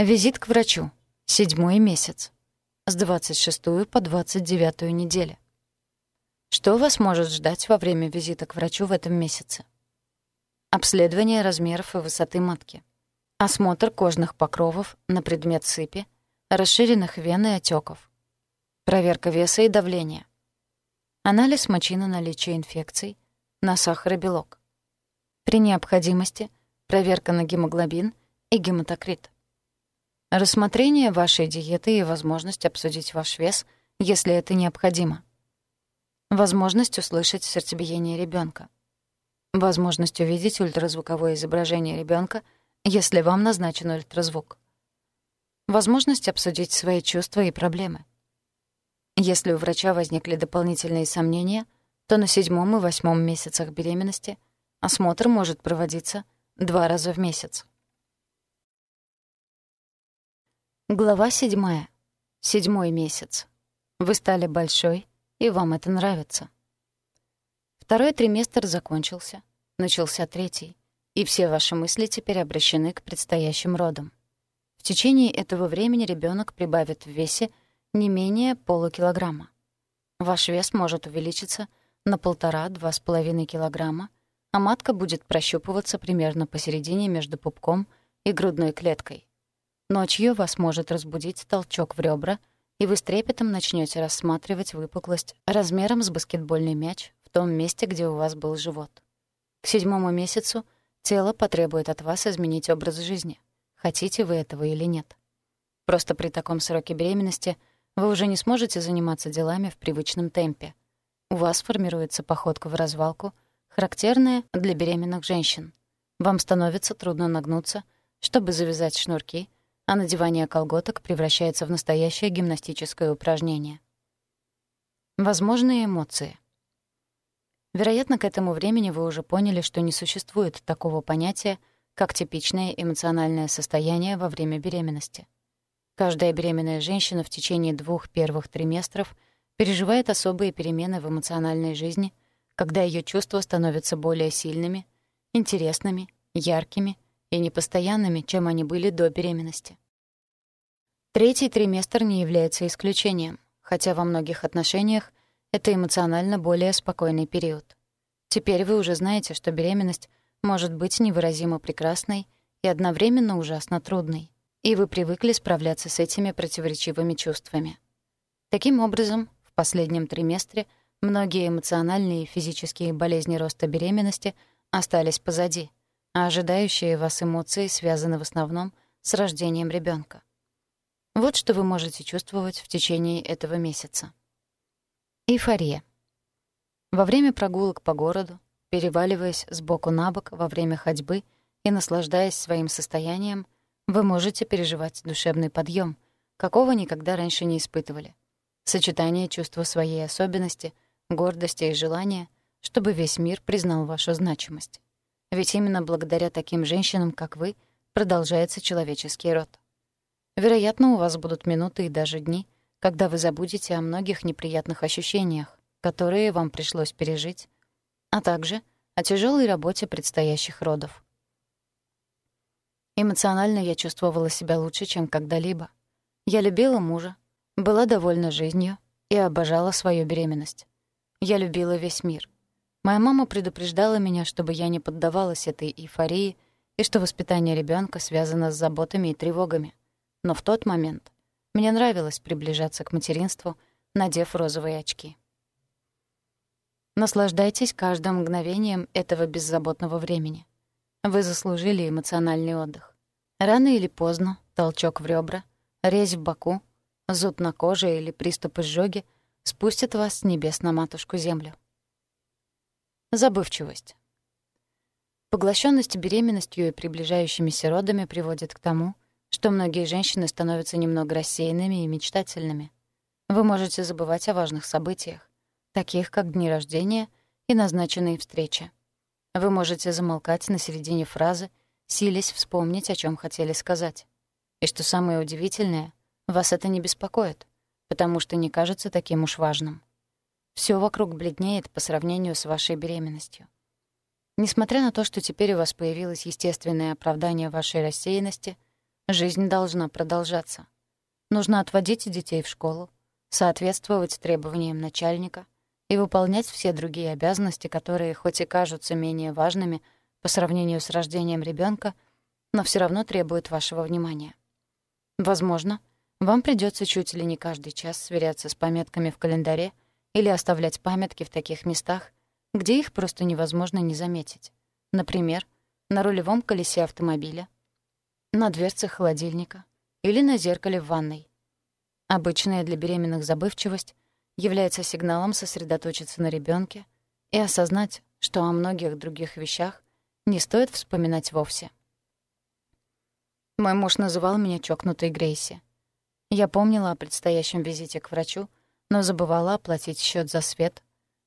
Визит к врачу. Седьмой месяц. С 26 по 29 неделю. Что вас может ждать во время визита к врачу в этом месяце? Обследование размеров и высоты матки. Осмотр кожных покровов на предмет сыпи, расширенных вен и отеков. Проверка веса и давления. Анализ мочи на наличие инфекций, на сахар и белок. При необходимости проверка на гемоглобин и гематокрит. Рассмотрение вашей диеты и возможность обсудить ваш вес, если это необходимо. Возможность услышать сердцебиение ребенка. Возможность увидеть ультразвуковое изображение ребенка, если вам назначен ультразвук. Возможность обсудить свои чувства и проблемы. Если у врача возникли дополнительные сомнения, то на седьмом и восьмом месяцах беременности осмотр может проводиться два раза в месяц. Глава седьмая. Седьмой месяц. Вы стали большой, и вам это нравится. Второй триместр закончился, начался третий, и все ваши мысли теперь обращены к предстоящим родам. В течение этого времени ребенок прибавит в весе не менее полукилограмма. Ваш вес может увеличиться на полтора-два с половиной килограмма, а матка будет прощупываться примерно посередине между пупком и грудной клеткой. Ночью вас может разбудить толчок в ребра, и вы с трепетом начнете рассматривать выпуклость размером с баскетбольный мяч в том месте, где у вас был живот. К седьмому месяцу тело потребует от вас изменить образ жизни, хотите вы этого или нет. Просто при таком сроке беременности вы уже не сможете заниматься делами в привычном темпе. У вас формируется походка в развалку, характерная для беременных женщин. Вам становится трудно нагнуться, чтобы завязать шнурки — а надевание колготок превращается в настоящее гимнастическое упражнение. Возможные эмоции. Вероятно, к этому времени вы уже поняли, что не существует такого понятия, как типичное эмоциональное состояние во время беременности. Каждая беременная женщина в течение двух первых триместров переживает особые перемены в эмоциональной жизни, когда ее чувства становятся более сильными, интересными, яркими и непостоянными, чем они были до беременности. Третий триместр не является исключением, хотя во многих отношениях это эмоционально более спокойный период. Теперь вы уже знаете, что беременность может быть невыразимо прекрасной и одновременно ужасно трудной, и вы привыкли справляться с этими противоречивыми чувствами. Таким образом, в последнем триместре многие эмоциональные и физические болезни роста беременности остались позади — а ожидающие вас эмоции связаны в основном с рождением ребенка. Вот что вы можете чувствовать в течение этого месяца. Эйфория. Во время прогулок по городу, переваливаясь с боку на бок во время ходьбы и наслаждаясь своим состоянием, вы можете переживать душевный подъем, какого никогда раньше не испытывали. Сочетание чувства своей особенности, гордости и желания, чтобы весь мир признал вашу значимость. Ведь именно благодаря таким женщинам, как вы, продолжается человеческий род. Вероятно, у вас будут минуты и даже дни, когда вы забудете о многих неприятных ощущениях, которые вам пришлось пережить, а также о тяжелой работе предстоящих родов. Эмоционально я чувствовала себя лучше, чем когда-либо. Я любила мужа, была довольна жизнью и обожала свою беременность. Я любила весь мир — Моя мама предупреждала меня, чтобы я не поддавалась этой эйфории и что воспитание ребенка связано с заботами и тревогами. Но в тот момент мне нравилось приближаться к материнству, надев розовые очки. Наслаждайтесь каждым мгновением этого беззаботного времени. Вы заслужили эмоциональный отдых. Рано или поздно толчок в ребра, резь в боку, зуд на коже или приступ изжоги спустят вас с небес на матушку землю. Забывчивость. Поглощенность беременностью и приближающимися родами приводит к тому, что многие женщины становятся немного рассеянными и мечтательными. Вы можете забывать о важных событиях, таких как дни рождения и назначенные встречи. Вы можете замолкать на середине фразы, силясь вспомнить, о чем хотели сказать. И что самое удивительное, вас это не беспокоит, потому что не кажется таким уж важным. Все вокруг бледнеет по сравнению с вашей беременностью. Несмотря на то, что теперь у вас появилось естественное оправдание вашей рассеянности, Жизнь должна продолжаться. Нужно отводить детей в школу, соответствовать требованиям начальника и выполнять все другие обязанности, которые хоть и кажутся менее важными по сравнению с рождением ребенка, но все равно требуют вашего внимания. Возможно, вам придется чуть ли не каждый час сверяться с пометками в календаре или оставлять памятки в таких местах, где их просто невозможно не заметить. Например, на рулевом колесе автомобиля, на дверце холодильника или на зеркале в ванной. Обычная для беременных забывчивость является сигналом сосредоточиться на ребенке и осознать, что о многих других вещах не стоит вспоминать вовсе. Мой муж называл меня чокнутой Грейси. Я помнила о предстоящем визите к врачу, но забывала оплатить счет за свет,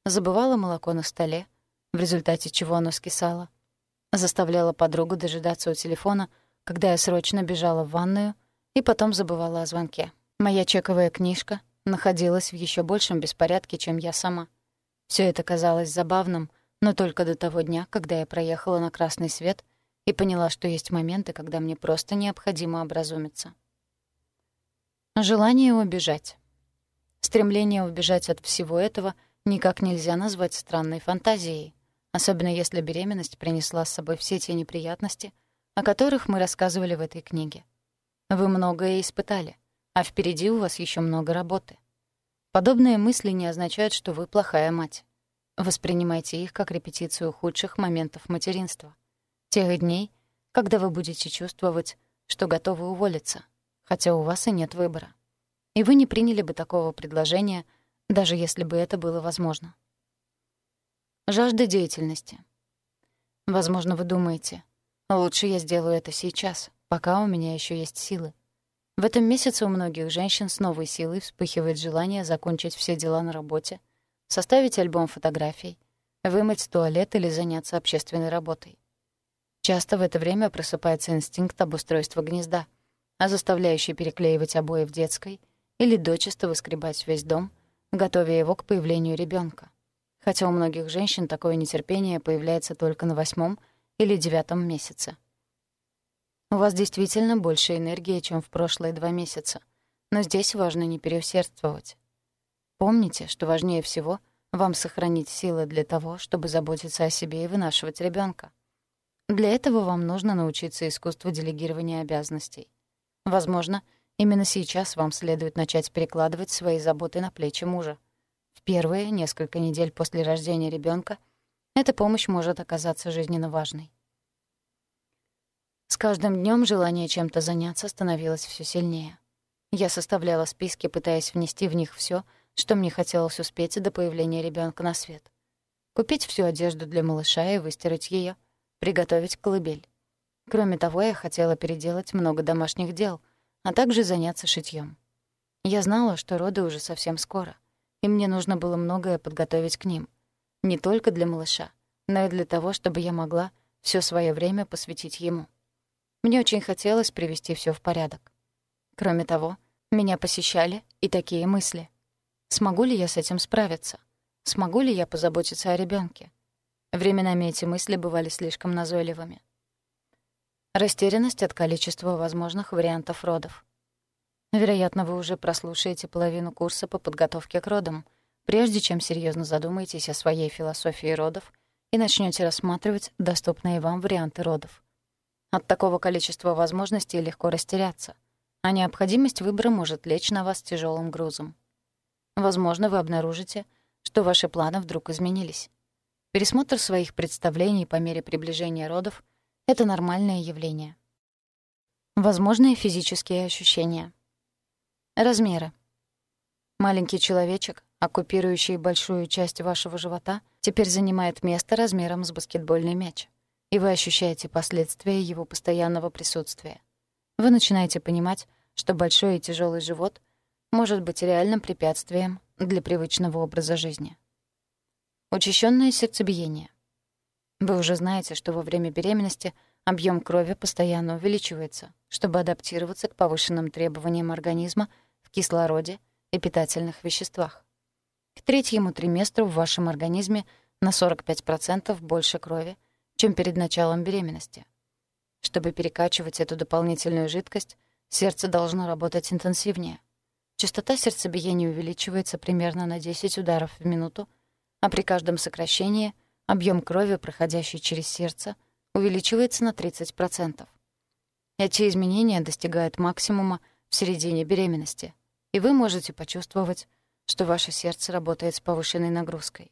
забывала молоко на столе, в результате чего оно скисало, заставляла подругу дожидаться у телефона, когда я срочно бежала в ванную, и потом забывала о звонке. Моя чековая книжка находилась в еще большем беспорядке, чем я сама. Все это казалось забавным, но только до того дня, когда я проехала на красный свет и поняла, что есть моменты, когда мне просто необходимо образумиться. Желание убежать. Стремление убежать от всего этого никак нельзя назвать странной фантазией, особенно если беременность принесла с собой все те неприятности, о которых мы рассказывали в этой книге. Вы многое испытали, а впереди у вас еще много работы. Подобные мысли не означают, что вы плохая мать. Воспринимайте их как репетицию худших моментов материнства. Тех дней, когда вы будете чувствовать, что готовы уволиться, хотя у вас и нет выбора. И вы не приняли бы такого предложения, даже если бы это было возможно. Жажда деятельности. Возможно, вы думаете, лучше я сделаю это сейчас, пока у меня еще есть силы. В этом месяце у многих женщин с новой силой вспыхивает желание закончить все дела на работе, составить альбом фотографий, вымыть туалет или заняться общественной работой. Часто в это время просыпается инстинкт обустройства гнезда, а заставляющий переклеивать обои в детской или дочисто выскребать весь дом, готовя его к появлению ребенка. Хотя у многих женщин такое нетерпение появляется только на восьмом или девятом месяце. У вас действительно больше энергии, чем в прошлые два месяца, но здесь важно не переусердствовать. Помните, что важнее всего вам сохранить силы для того, чтобы заботиться о себе и вынашивать ребенка. Для этого вам нужно научиться искусству делегирования обязанностей. Возможно, именно сейчас вам следует начать перекладывать свои заботы на плечи мужа. В первые несколько недель после рождения ребенка эта помощь может оказаться жизненно важной. С каждым днем желание чем-то заняться становилось все сильнее. Я составляла списки, пытаясь внести в них все, что мне хотелось успеть до появления ребенка на свет. Купить всю одежду для малыша и выстирать ее, приготовить колыбель. Кроме того, я хотела переделать много домашних дел, а также заняться шитьем. Я знала, что роды уже совсем скоро, и мне нужно было многое подготовить к ним. Не только для малыша, но и для того, чтобы я могла все свое время посвятить ему. Мне очень хотелось привести все в порядок. Кроме того, меня посещали и такие мысли. Смогу ли я с этим справиться? Смогу ли я позаботиться о ребенке? Временами эти мысли бывали слишком назойливыми. Растерянность от количества возможных вариантов родов. Вероятно, вы уже прослушаете половину курса по подготовке к родам, прежде чем серьезно задумаетесь о своей философии родов и начнете рассматривать доступные вам варианты родов. От такого количества возможностей легко растеряться, а необходимость выбора может лечь на вас тяжелым грузом. Возможно, вы обнаружите, что ваши планы вдруг изменились. Пересмотр своих представлений по мере приближения родов — это нормальное явление. Возможные физические ощущения. Размеры. Маленький человечек, оккупирующий большую часть вашего живота, теперь занимает место размером с баскетбольный мяч, и вы ощущаете последствия его постоянного присутствия. Вы начинаете понимать, что большой и тяжелый живот может быть реальным препятствием для привычного образа жизни. Учащенное сердцебиение. Вы уже знаете, что во время беременности объем крови постоянно увеличивается, чтобы адаптироваться к повышенным требованиям организма в кислороде и питательных веществах. К третьему триместру в вашем организме на 45% больше крови, чем перед началом беременности. Чтобы перекачивать эту дополнительную жидкость, сердце должно работать интенсивнее. Частота сердцебиения увеличивается примерно на 10 ударов в минуту, а при каждом сокращении объем крови, проходящий через сердце, увеличивается на 30%. Эти изменения достигают максимума в середине беременности, и вы можете почувствовать, что ваше сердце работает с повышенной нагрузкой.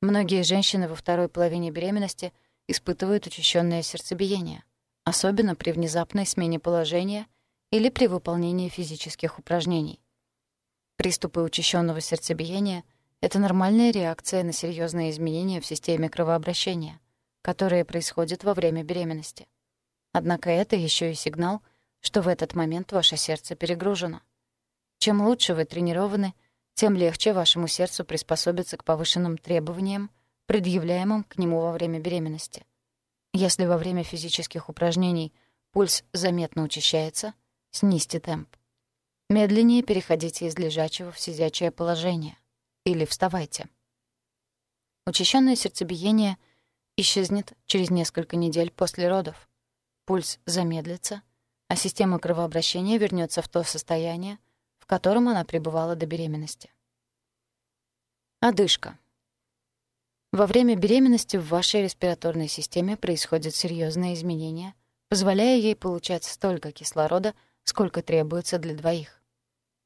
Многие женщины во второй половине беременности испытывают учащенное сердцебиение, особенно при внезапной смене положения или при выполнении физических упражнений. Приступы учащенного сердцебиения — это нормальная реакция на серьезные изменения в системе кровообращения, которые происходят во время беременности. Однако это еще и сигнал, что в этот момент ваше сердце перегружено. Чем лучше вы тренированы, тем легче вашему сердцу приспособиться к повышенным требованиям, предъявляемым к нему во время беременности. Если во время физических упражнений пульс заметно учащается, снизьте темп. Медленнее переходите из лежачего в сидячее положение. Или вставайте. Учащенное сердцебиение исчезнет через несколько недель после родов. Пульс замедлится, а система кровообращения вернется в то состояние, в котором она пребывала до беременности. Одышка. Во время беременности в вашей респираторной системе происходят серьезные изменения, позволяя ей получать столько кислорода, сколько требуется для двоих.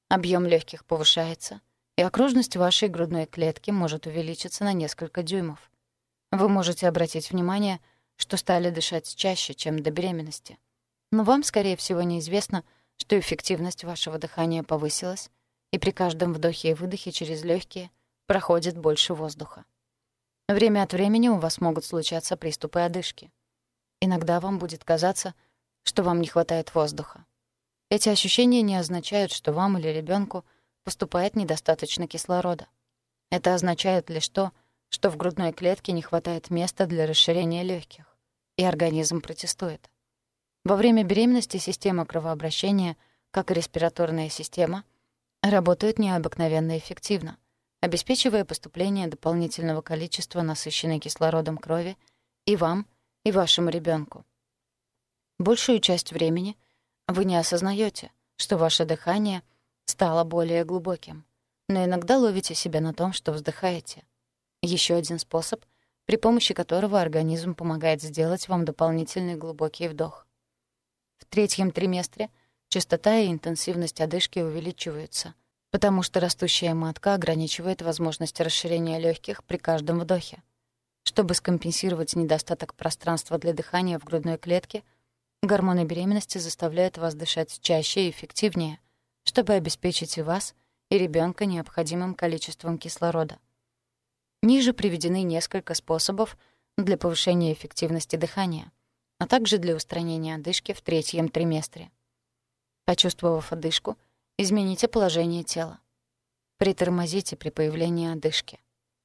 Объем легких повышается, и окружность вашей грудной клетки может увеличиться на несколько дюймов. Вы можете обратить внимание, что стали дышать чаще, чем до беременности. Но вам, скорее всего, неизвестно, что эффективность вашего дыхания повысилась, и при каждом вдохе и выдохе через легкие проходит больше воздуха. Время от времени у вас могут случаться приступы одышки. Иногда вам будет казаться, что вам не хватает воздуха. Эти ощущения не означают, что вам или ребенку поступает недостаточно кислорода. Это означает лишь то, что в грудной клетке не хватает места для расширения легких, и организм протестует. Во время беременности система кровообращения, как и респираторная система, работают необыкновенно эффективно, обеспечивая поступление дополнительного количества насыщенной кислородом крови и вам, и вашему ребенку. Большую часть времени вы не осознаете, что ваше дыхание стало более глубоким, но иногда ловите себя на том, что вздыхаете. Еще один способ, при помощи которого организм помогает сделать вам дополнительный глубокий вдох. Третьем триместре частота и интенсивность одышки увеличиваются, потому что растущая матка ограничивает возможность расширения легких при каждом вдохе. Чтобы скомпенсировать недостаток пространства для дыхания в грудной клетке, гормоны беременности заставляют вас дышать чаще и эффективнее, чтобы обеспечить и вас, и ребенка необходимым количеством кислорода. Ниже приведены несколько способов для повышения эффективности дыхания — а также для устранения одышки в третьем триместре. Почувствовав одышку, измените положение тела. Притормозите при появлении одышки.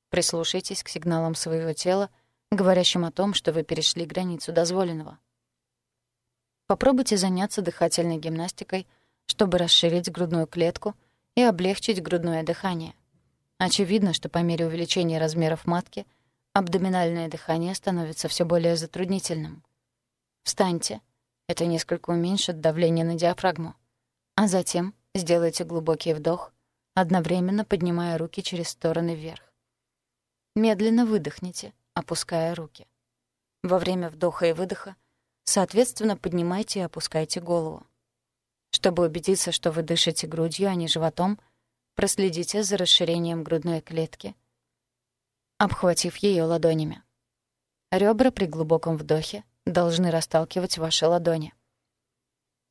Прислушайтесь к сигналам своего тела, говорящим о том, что вы перешли границу дозволенного. Попробуйте заняться дыхательной гимнастикой, чтобы расширить грудную клетку и облегчить грудное дыхание. Очевидно, что по мере увеличения размеров матки абдоминальное дыхание становится все более затруднительным. Встаньте. Это несколько уменьшит давление на диафрагму. А затем сделайте глубокий вдох, одновременно поднимая руки через стороны вверх. Медленно выдохните, опуская руки. Во время вдоха и выдоха соответственно поднимайте и опускайте голову. Чтобы убедиться, что вы дышите грудью, а не животом, проследите за расширением грудной клетки, обхватив ее ладонями. Ребра при глубоком вдохе должны расталкивать ваши ладони.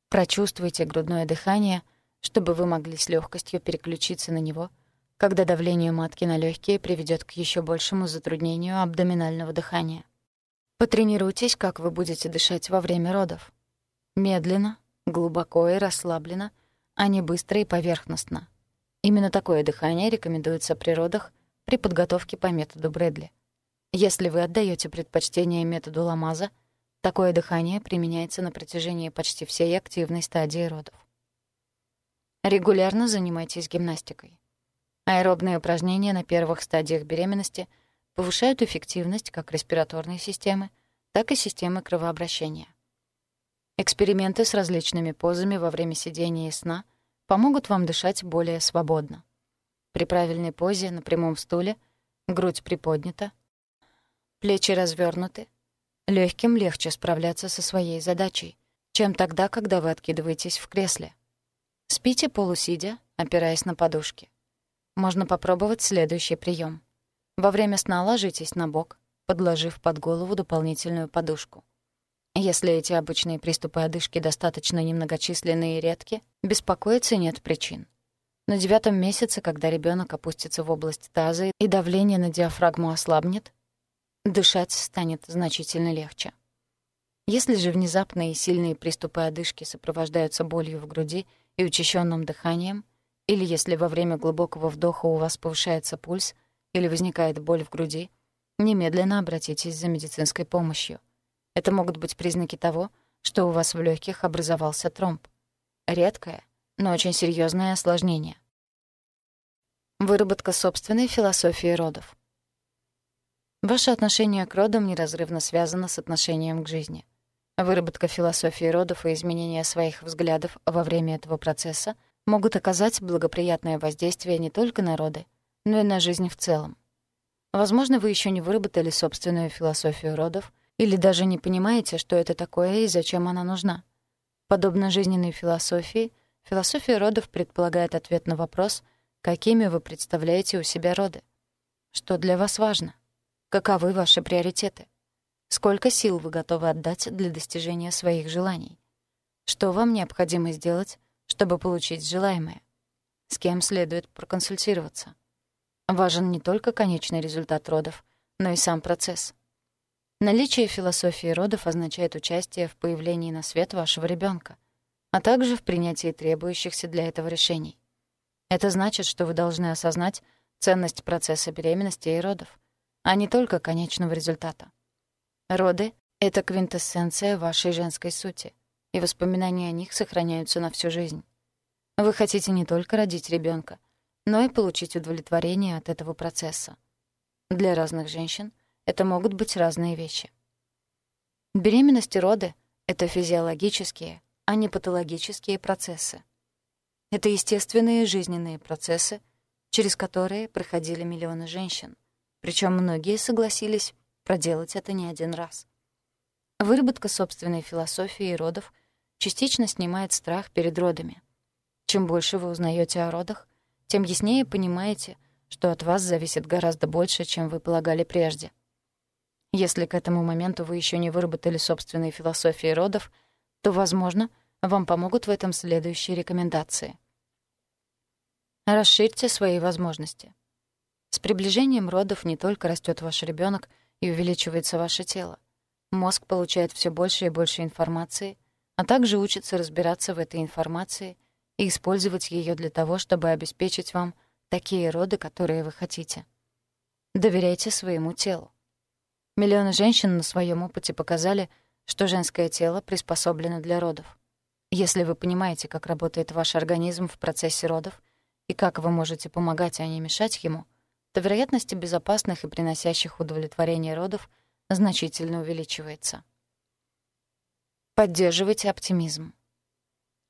Прочувствуйте грудное дыхание, чтобы вы могли с легкостью переключиться на него, когда давление матки на легкие приведет к еще большему затруднению абдоминального дыхания. Потренируйтесь, как вы будете дышать во время родов. Медленно, глубоко и расслабленно, а не быстро и поверхностно. Именно такое дыхание рекомендуется при родах при подготовке по методу Брэдли. Если вы отдаете предпочтение методу Ламаза — Такое дыхание применяется на протяжении почти всей активной стадии родов. Регулярно занимайтесь гимнастикой. Аэробные упражнения на первых стадиях беременности повышают эффективность как респираторной системы, так и системы кровообращения. Эксперименты с различными позами во время сидения и сна помогут вам дышать более свободно. При правильной позе на прямом стуле грудь приподнята, плечи развернуты, легким легче справляться со своей задачей, чем тогда, когда вы откидываетесь в кресле. Спите полусидя, опираясь на подушки. Можно попробовать следующий прием. Во время сна ложитесь на бок, подложив под голову дополнительную подушку. Если эти обычные приступы одышки достаточно немногочисленные и редки, беспокоиться нет причин. На девятом месяце, когда ребенок опустится в область таза и давление на диафрагму ослабнет, дышать станет значительно легче. Если же внезапные и сильные приступы одышки сопровождаются болью в груди и учащенным дыханием, или если во время глубокого вдоха у вас повышается пульс или возникает боль в груди, немедленно обратитесь за медицинской помощью. Это могут быть признаки того, что у вас в легких образовался тромб. Редкое, но очень серьезное осложнение. Выработка собственной философии родов. Ваше отношение к родам неразрывно связано с отношением к жизни. Выработка философии родов и изменение своих взглядов во время этого процесса могут оказать благоприятное воздействие не только на роды, но и на жизнь в целом. Возможно, вы еще не выработали собственную философию родов или даже не понимаете, что это такое и зачем она нужна. Подобно жизненной философии, философия родов предполагает ответ на вопрос, какими вы представляете у себя роды. Что для вас важно? Каковы ваши приоритеты? Сколько сил вы готовы отдать для достижения своих желаний? Что вам необходимо сделать, чтобы получить желаемое? С кем следует проконсультироваться? Важен не только конечный результат родов, но и сам процесс. Наличие философии родов означает участие в появлении на свет вашего ребенка, а также в принятии требующихся для этого решений. Это значит, что вы должны осознать ценность процесса беременности и родов, а не только конечного результата. Роды — это квинтэссенция вашей женской сути, и воспоминания о них сохраняются на всю жизнь. Вы хотите не только родить ребенка, но и получить удовлетворение от этого процесса. Для разных женщин это могут быть разные вещи. Беременность и роды — это физиологические, а не патологические процессы. Это естественные жизненные процессы, через которые проходили миллионы женщин, причем многие согласились проделать это не один раз. Выработка собственной философии родов частично снимает страх перед родами. Чем больше вы узнаете о родах, тем яснее понимаете, что от вас зависит гораздо больше, чем вы полагали прежде. Если к этому моменту вы еще не выработали собственные философии родов, то, возможно, вам помогут в этом следующие рекомендации. Расширьте свои возможности. Приближением родов не только растет ваш ребенок, и увеличивается ваше тело. Мозг получает все больше и больше информации, а также учится разбираться в этой информации и использовать ее для того, чтобы обеспечить вам такие роды, которые вы хотите. Доверяйте своему телу. Миллионы женщин на своем опыте показали, что женское тело приспособлено для родов. Если вы понимаете, как работает ваш организм в процессе родов и как вы можете помогать, а не мешать ему — то вероятность безопасных и приносящих удовлетворение родов значительно увеличивается. Поддерживайте оптимизм.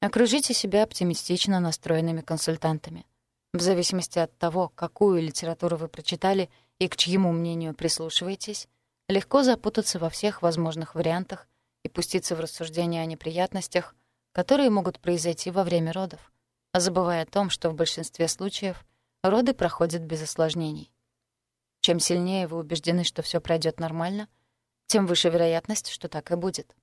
Окружите себя оптимистично настроенными консультантами. В зависимости от того, какую литературу вы прочитали и к чьему мнению прислушиваетесь, легко запутаться во всех возможных вариантах и пуститься в рассуждения о неприятностях, которые могут произойти во время родов, забывая о том, что в большинстве случаев роды проходят без осложнений. Чем сильнее вы убеждены, что все пройдет нормально, тем выше вероятность, что так и будет.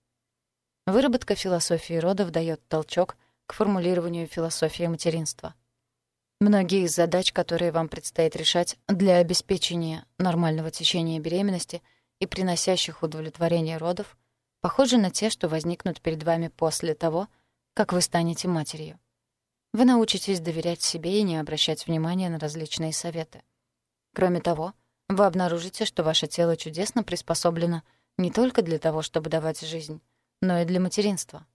Выработка философии родов дает толчок к формулированию философии материнства. Многие из задач, которые вам предстоит решать для обеспечения нормального течения беременности и приносящих удовлетворение родов, похожи на те, что возникнут перед вами после того, как вы станете матерью. Вы научитесь доверять себе и не обращать внимания на различные советы. Кроме того, вы обнаружите, что ваше тело чудесно приспособлено не только для того, чтобы давать жизнь, но и для материнства.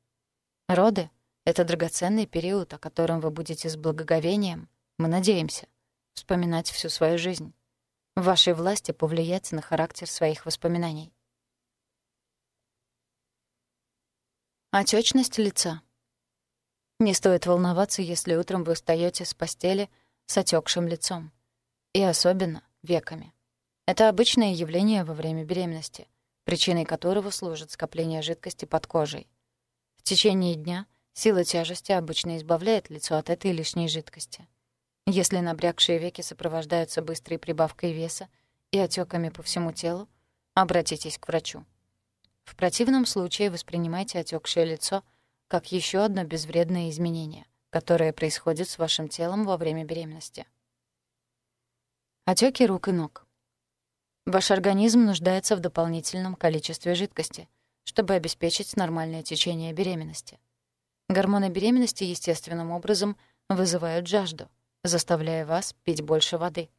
Роды — это драгоценный период, о котором вы будете с благоговением, мы надеемся, вспоминать всю свою жизнь. В вашей власти повлиять на характер своих воспоминаний. Отечность лица. Не стоит волноваться, если утром вы встаете с постели с отекшим лицом. И особенно веками. Это обычное явление во время беременности, причиной которого служит скопление жидкости под кожей. В течение дня сила тяжести обычно избавляет лицо от этой лишней жидкости. Если набрякшие веки сопровождаются быстрой прибавкой веса и отеками по всему телу, обратитесь к врачу. В противном случае воспринимайте отекшее лицо — как еще одно безвредное изменение, которое происходит с вашим телом во время беременности. Отеки рук и ног. Ваш организм нуждается в дополнительном количестве жидкости, чтобы обеспечить нормальное течение беременности. Гормоны беременности естественным образом вызывают жажду, заставляя вас пить больше воды.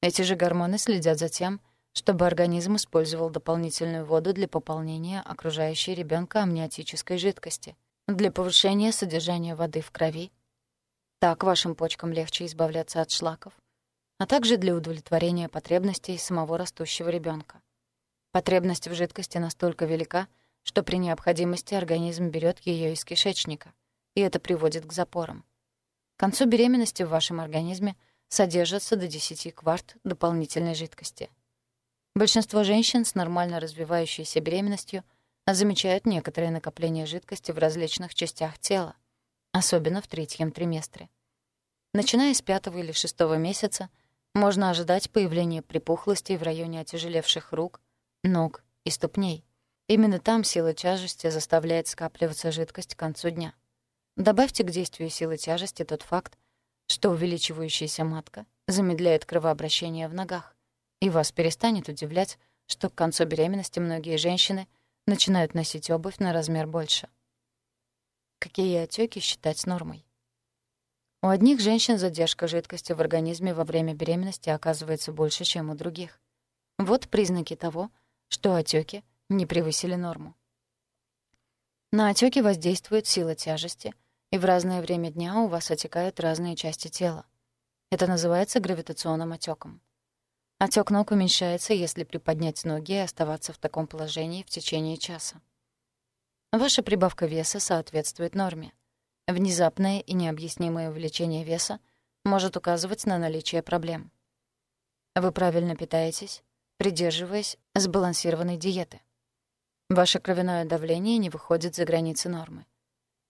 Эти же гормоны следят за тем, чтобы организм использовал дополнительную воду для пополнения окружающей ребенка амниотической жидкости — для повышения содержания воды в крови. Так вашим почкам легче избавляться от шлаков, а также для удовлетворения потребностей самого растущего ребенка. Потребность в жидкости настолько велика, что при необходимости организм берет ее из кишечника, и это приводит к запорам. К концу беременности в вашем организме содержится до 10 кварт дополнительной жидкости. Большинство женщин с нормально развивающейся беременностью – замечают некоторое накопление жидкости в различных частях тела, особенно в третьем триместре. Начиная с пятого или шестого месяца можно ожидать появления припухлостей в районе отяжелевших рук, ног и ступней. Именно там сила тяжести заставляет скапливаться жидкость к концу дня. Добавьте к действию силы тяжести тот факт, что увеличивающаяся матка замедляет кровообращение в ногах, и вас перестанет удивлять, что к концу беременности многие женщины — начинают носить обувь на размер больше. Какие отеки считать нормой? У одних женщин задержка жидкости в организме во время беременности оказывается больше, чем у других. Вот признаки того, что отеки не превысили норму. На отеки воздействует сила тяжести, и в разное время дня у вас отекают разные части тела. Это называется гравитационным отеком. Отек ног уменьшается, если приподнять ноги и оставаться в таком положении в течение часа. Ваша прибавка веса соответствует норме. Внезапное и необъяснимое увеличение веса может указывать на наличие проблем. Вы правильно питаетесь, придерживаясь сбалансированной диеты. Ваше кровяное давление не выходит за границы нормы.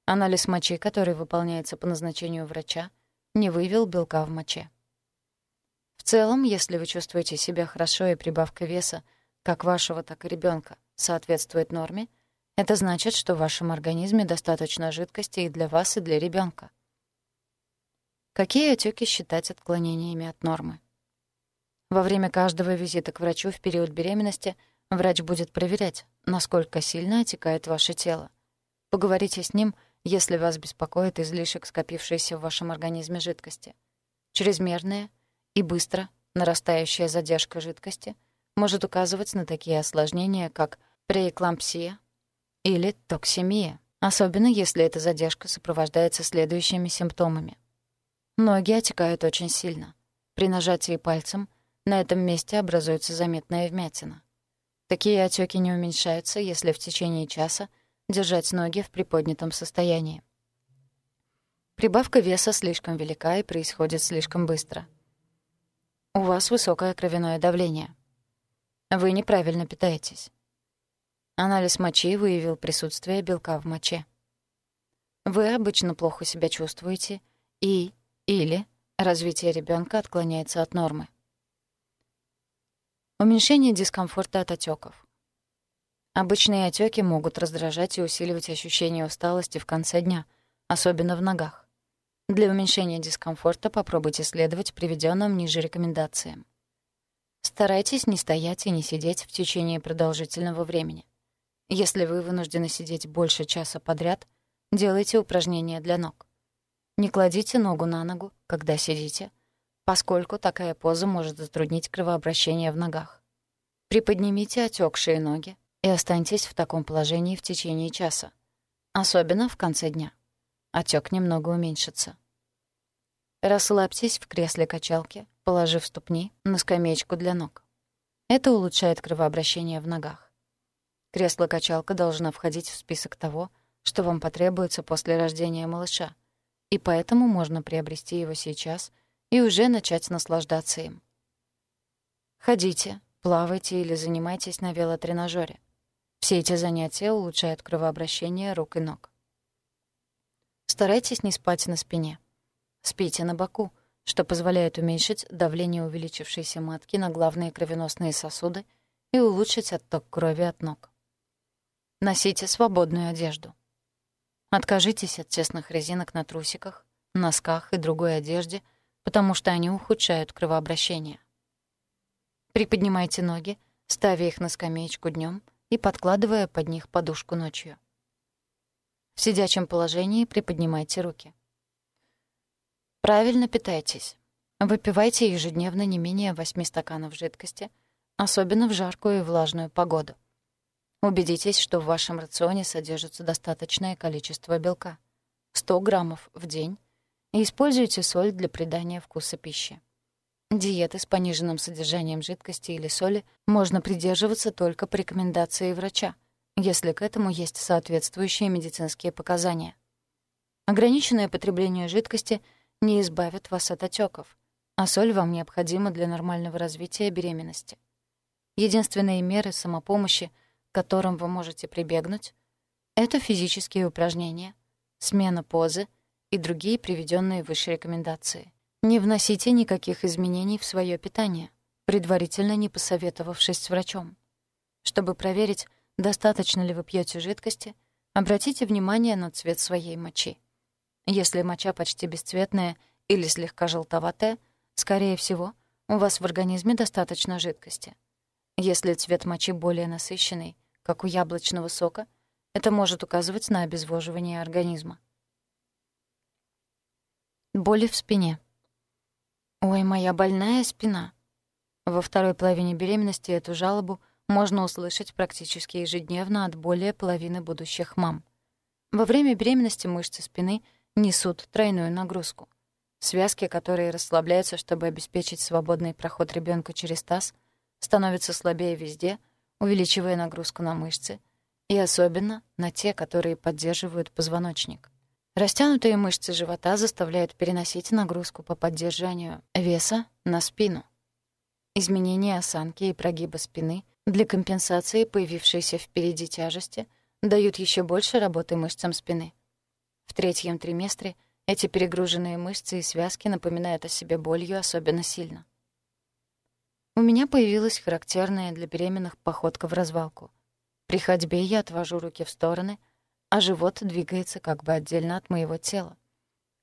Анализ мочи, который выполняется по назначению врача, не выявил белка в моче. Целом, если вы чувствуете себя хорошо и прибавка веса, как вашего, так и ребенка, соответствует норме, это значит, что в вашем организме достаточно жидкости и для вас, и для ребенка. Какие отеки считать отклонениями от нормы? Во время каждого визита к врачу в период беременности врач будет проверять, насколько сильно отекает ваше тело. Поговорите с ним, если вас беспокоит излишек скопившейся в вашем организме жидкости. Чрезмерная и быстро нарастающая задержка жидкости может указывать на такие осложнения, как преэклампсия или токсемия, особенно если эта задержка сопровождается следующими симптомами. Ноги отекают очень сильно. При нажатии пальцем на этом месте образуется заметная вмятина. Такие отеки не уменьшаются, если в течение часа держать ноги в приподнятом состоянии. Прибавка веса слишком велика и происходит слишком быстро — у вас высокое кровяное давление. Вы неправильно питаетесь. Анализ мочи выявил присутствие белка в моче. Вы обычно плохо себя чувствуете и или развитие ребенка отклоняется от нормы. Уменьшение дискомфорта от отеков. Обычные отеки могут раздражать и усиливать ощущение усталости в конце дня, особенно в ногах. Для уменьшения дискомфорта попробуйте следовать приведенным ниже рекомендациям. Старайтесь не стоять и не сидеть в течение продолжительного времени. Если вы вынуждены сидеть больше часа подряд, делайте упражнения для ног. Не кладите ногу на ногу, когда сидите, поскольку такая поза может затруднить кровообращение в ногах. Приподнимите отекшие ноги и останьтесь в таком положении в течение часа, особенно в конце дня отек немного уменьшится. Расслабьтесь в кресле качалки, положив ступни на скамеечку для ног. Это улучшает кровообращение в ногах. Кресло-качалка должна входить в список того, что вам потребуется после рождения малыша, и поэтому можно приобрести его сейчас и уже начать наслаждаться им. Ходите, плавайте или занимайтесь на велотренажере. Все эти занятия улучшают кровообращение рук и ног. Старайтесь не спать на спине. Спите на боку, что позволяет уменьшить давление увеличившейся матки на главные кровеносные сосуды и улучшить отток крови от ног. Носите свободную одежду. Откажитесь от тесных резинок на трусиках, носках и другой одежде, потому что они ухудшают кровообращение. Приподнимайте ноги, ставя их на скамеечку днем и подкладывая под них подушку ночью. В сидячем положении приподнимайте руки. Правильно питайтесь. Выпивайте ежедневно не менее 8 стаканов жидкости, особенно в жаркую и влажную погоду. Убедитесь, что в вашем рационе содержится достаточное количество белка — 100 граммов в день, и используйте соль для придания вкуса пищи. Диеты с пониженным содержанием жидкости или соли можно придерживаться только по рекомендации врача, если к этому есть соответствующие медицинские показания. Ограниченное потребление жидкости не избавит вас от отеков, а соль вам необходима для нормального развития беременности. Единственные меры самопомощи — к которым вы можете прибегнуть, это физические упражнения, смена позы и другие приведенные выше рекомендации. Не вносите никаких изменений в свое питание, предварительно не посоветовавшись с врачом. Чтобы проверить, достаточно ли вы пьете жидкости, обратите внимание на цвет своей мочи. Если моча почти бесцветная или слегка желтоватая, скорее всего, у вас в организме достаточно жидкости — если цвет мочи более насыщенный, как у яблочного сока, это может указывать на обезвоживание организма. Боли в спине. «Ой, моя больная спина». Во второй половине беременности эту жалобу можно услышать практически ежедневно от более половины будущих мам. Во время беременности мышцы спины несут тройную нагрузку. Связки, которые расслабляются, чтобы обеспечить свободный проход ребенка через таз — становится слабее везде, увеличивая нагрузку на мышцы, и особенно на те, которые поддерживают позвоночник. Растянутые мышцы живота заставляют переносить нагрузку по поддержанию веса на спину. Изменение осанки и прогиба спины для компенсации появившейся впереди тяжести дают еще больше работы мышцам спины. В третьем триместре эти перегруженные мышцы и связки напоминают о себе болью особенно сильно. У меня появилась характерная для беременных походка в развалку. При ходьбе я отвожу руки в стороны, а живот двигается как бы отдельно от моего тела.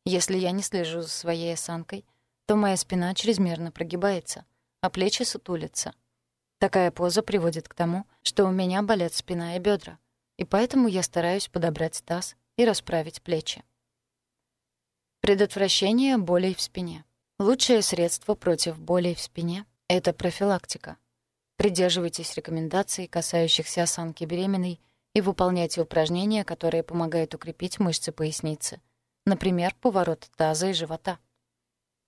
Если я не слежу за своей осанкой, то моя спина чрезмерно прогибается, а плечи сутулятся. Такая поза приводит к тому, что у меня болят спина и бедра, и поэтому я стараюсь подобрать таз и расправить плечи. Предотвращение болей в спине. Лучшее средство против болей в спине это профилактика. Придерживайтесь рекомендаций, касающихся осанки беременной, и выполняйте упражнения, которые помогают укрепить мышцы поясницы. Например, поворот таза и живота.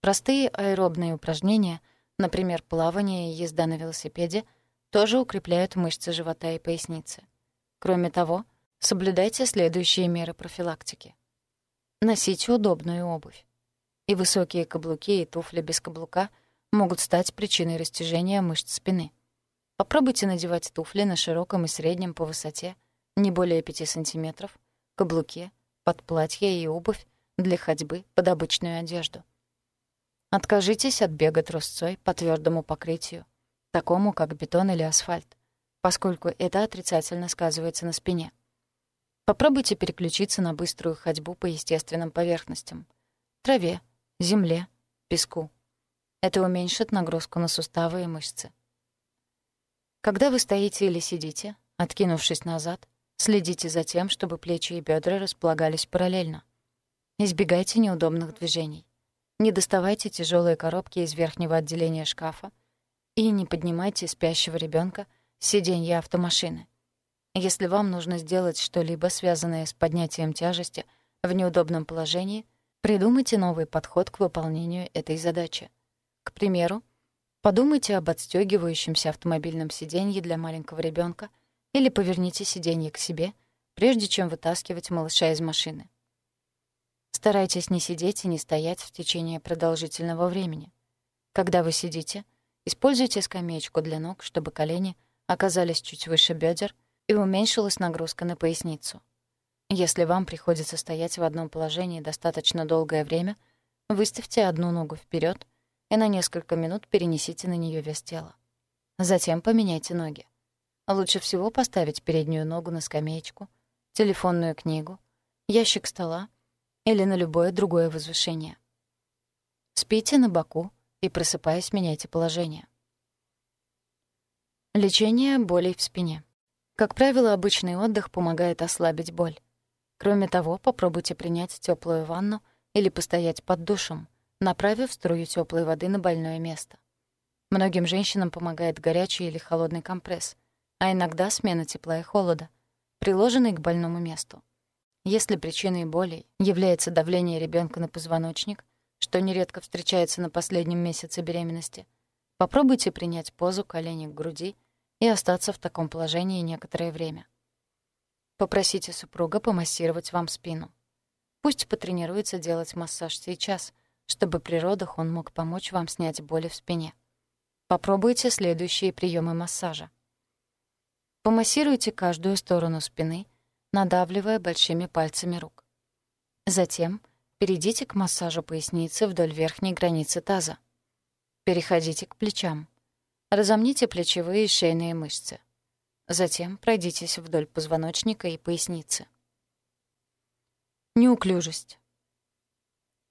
Простые аэробные упражнения, например, плавание и езда на велосипеде, тоже укрепляют мышцы живота и поясницы. Кроме того, соблюдайте следующие меры профилактики. Носите удобную обувь. И высокие каблуки, и туфли без каблука — могут стать причиной растяжения мышц спины. Попробуйте надевать туфли на широком и среднем по высоте, не более 5 см, каблуки, под платье и обувь для ходьбы под обычную одежду. Откажитесь от бега трусцой по твердому покрытию, такому как бетон или асфальт, поскольку это отрицательно сказывается на спине. Попробуйте переключиться на быструю ходьбу по естественным поверхностям — траве, земле, песку. Это уменьшит нагрузку на суставы и мышцы. Когда вы стоите или сидите, откинувшись назад, следите за тем, чтобы плечи и бедра располагались параллельно. Избегайте неудобных движений. Не доставайте тяжелые коробки из верхнего отделения шкафа и не поднимайте спящего ребенка с сиденья автомашины. Если вам нужно сделать что-либо, связанное с поднятием тяжести в неудобном положении, придумайте новый подход к выполнению этой задачи. К примеру, подумайте об отстёгивающемся автомобильном сиденье для маленького ребёнка или поверните сиденье к себе, прежде чем вытаскивать малыша из машины. Старайтесь не сидеть и не стоять в течение продолжительного времени. Когда вы сидите, используйте скамеечку для ног, чтобы колени оказались чуть выше бедер и уменьшилась нагрузка на поясницу. Если вам приходится стоять в одном положении достаточно долгое время, выставьте одну ногу вперед и на несколько минут перенесите на нее вес тела. Затем поменяйте ноги. Лучше всего поставить переднюю ногу на скамеечку, телефонную книгу, ящик стола или на любое другое возвышение. Спите на боку и, просыпаясь, меняйте положение. Лечение болей в спине. Как правило, обычный отдых помогает ослабить боль. Кроме того, попробуйте принять теплую ванну или постоять под душем, направив струю теплой воды на больное место. Многим женщинам помогает горячий или холодный компресс, а иногда смена тепла и холода, приложенный к больному месту. Если причиной боли является давление ребенка на позвоночник, что нередко встречается на последнем месяце беременности, попробуйте принять позу колени к груди и остаться в таком положении некоторое время. Попросите супруга помассировать вам спину. Пусть потренируется делать массаж сейчас, чтобы при родах он мог помочь вам снять боли в спине. Попробуйте следующие приемы массажа. Помассируйте каждую сторону спины, надавливая большими пальцами рук. Затем перейдите к массажу поясницы вдоль верхней границы таза. Переходите к плечам. Разомните плечевые и шейные мышцы. Затем пройдитесь вдоль позвоночника и поясницы. Неуклюжесть.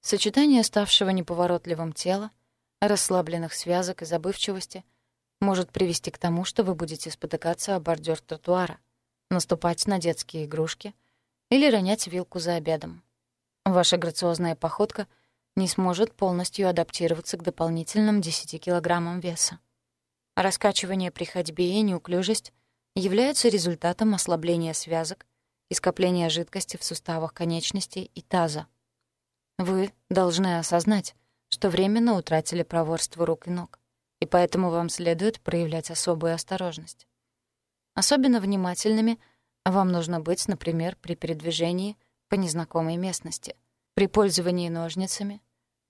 Сочетание ставшего неповоротливым тела, расслабленных связок и забывчивости может привести к тому, что вы будете спотыкаться о бордюр тротуара, наступать на детские игрушки или ронять вилку за обедом. Ваша грациозная походка не сможет полностью адаптироваться к дополнительным 10 килограммам веса. Раскачивание при ходьбе и неуклюжесть — являются результатом ослабления связок и скопления жидкости в суставах конечностей и таза. Вы должны осознать, что временно утратили проворство рук и ног, и поэтому вам следует проявлять особую осторожность. Особенно внимательными вам нужно быть, например, при передвижении по незнакомой местности, при пользовании ножницами,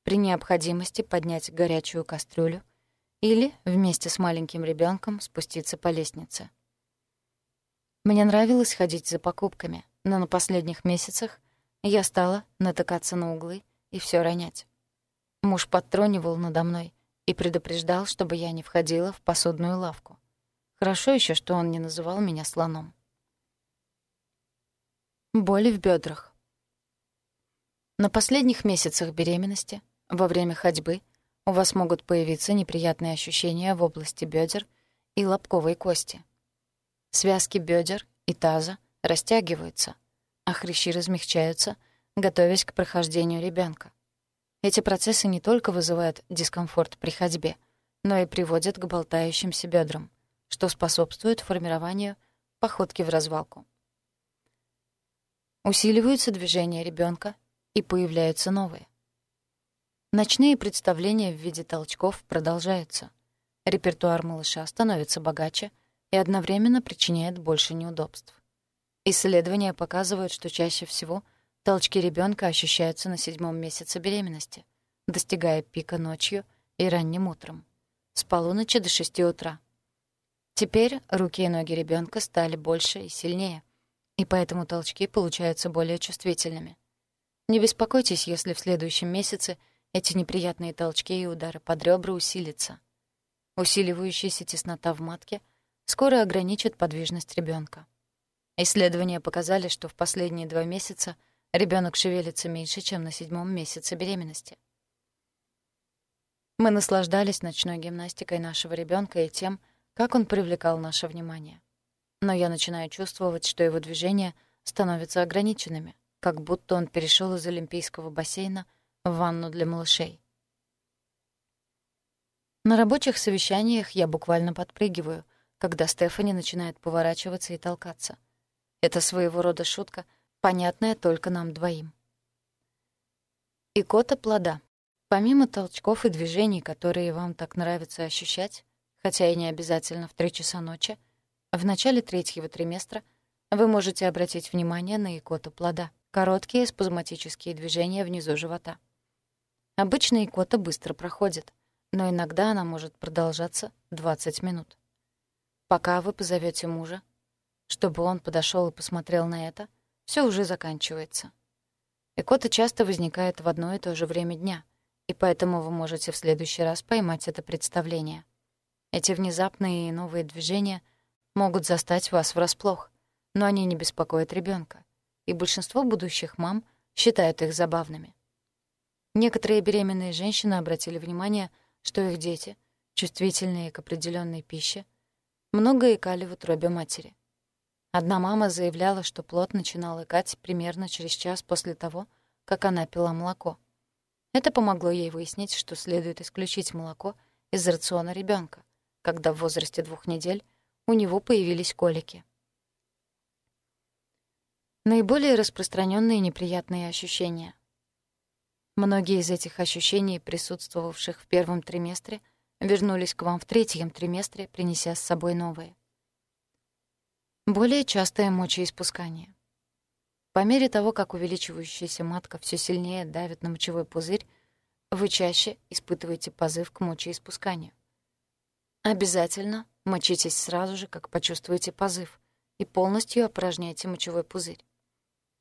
при необходимости поднять горячую кастрюлю или вместе с маленьким ребенком спуститься по лестнице. Мне нравилось ходить за покупками, но на последних месяцах я стала натыкаться на углы и все ронять. Муж подтронивал надо мной и предупреждал, чтобы я не входила в посудную лавку. Хорошо еще, что он не называл меня слоном. Боли в бедрах. На последних месяцах беременности, во время ходьбы, у вас могут появиться неприятные ощущения в области бедер и лобковой кости — Связки бедер и таза растягиваются, а хрящи размягчаются, готовясь к прохождению ребенка. Эти процессы не только вызывают дискомфорт при ходьбе, но и приводят к болтающимся бедрам, что способствует формированию походки в развалку. Усиливаются движения ребенка и появляются новые. Ночные представления в виде толчков продолжаются. Репертуар малыша становится богаче — и одновременно причиняет больше неудобств. Исследования показывают, что чаще всего толчки ребенка ощущаются на седьмом месяце беременности, достигая пика ночью и ранним утром, с полуночи до шести утра. Теперь руки и ноги ребенка стали больше и сильнее, и поэтому толчки получаются более чувствительными. Не беспокойтесь, если в следующем месяце эти неприятные толчки и удары под ребра усилятся. Усиливающаяся теснота в матке — скоро ограничит подвижность ребенка. Исследования показали, что в последние два месяца ребенок шевелится меньше, чем на седьмом месяце беременности. Мы наслаждались ночной гимнастикой нашего ребенка и тем, как он привлекал наше внимание. Но я начинаю чувствовать, что его движения становятся ограниченными, как будто он перешел из олимпийского бассейна в ванну для малышей. На рабочих совещаниях я буквально подпрыгиваю — когда Стефани начинает поворачиваться и толкаться. Это своего рода шутка, понятная только нам двоим. Икота плода. Помимо толчков и движений, которые вам так нравится ощущать, хотя и не обязательно в три часа ночи, в начале третьего триместра вы можете обратить внимание на икоту плода, короткие спазматические движения внизу живота. Обычно икота быстро проходит, но иногда она может продолжаться 20 минут. Пока вы позовете мужа, чтобы он подошел и посмотрел на это, все уже заканчивается. Икота часто возникает в одно и то же время дня, и поэтому вы можете в следующий раз поймать это представление. Эти внезапные и новые движения могут застать вас врасплох, но они не беспокоят ребенка, и большинство будущих мам считают их забавными. Некоторые беременные женщины обратили внимание, что их дети, чувствительные к определенной пище, много икали в утробе матери. Одна мама заявляла, что плод начинал икать примерно через час после того, как она пила молоко. Это помогло ей выяснить, что следует исключить молоко из рациона ребенка, когда в возрасте двух недель у него появились колики. Наиболее распространенные неприятные ощущения. Многие из этих ощущений, присутствовавших в первом триместре, вернулись к вам в третьем триместре, принеся с собой новые. Более частое мочеиспускание. По мере того, как увеличивающаяся матка все сильнее давит на мочевой пузырь, вы чаще испытываете позыв к мочеиспусканию. Обязательно мочитесь сразу же, как почувствуете позыв, и полностью опорожняйте мочевой пузырь.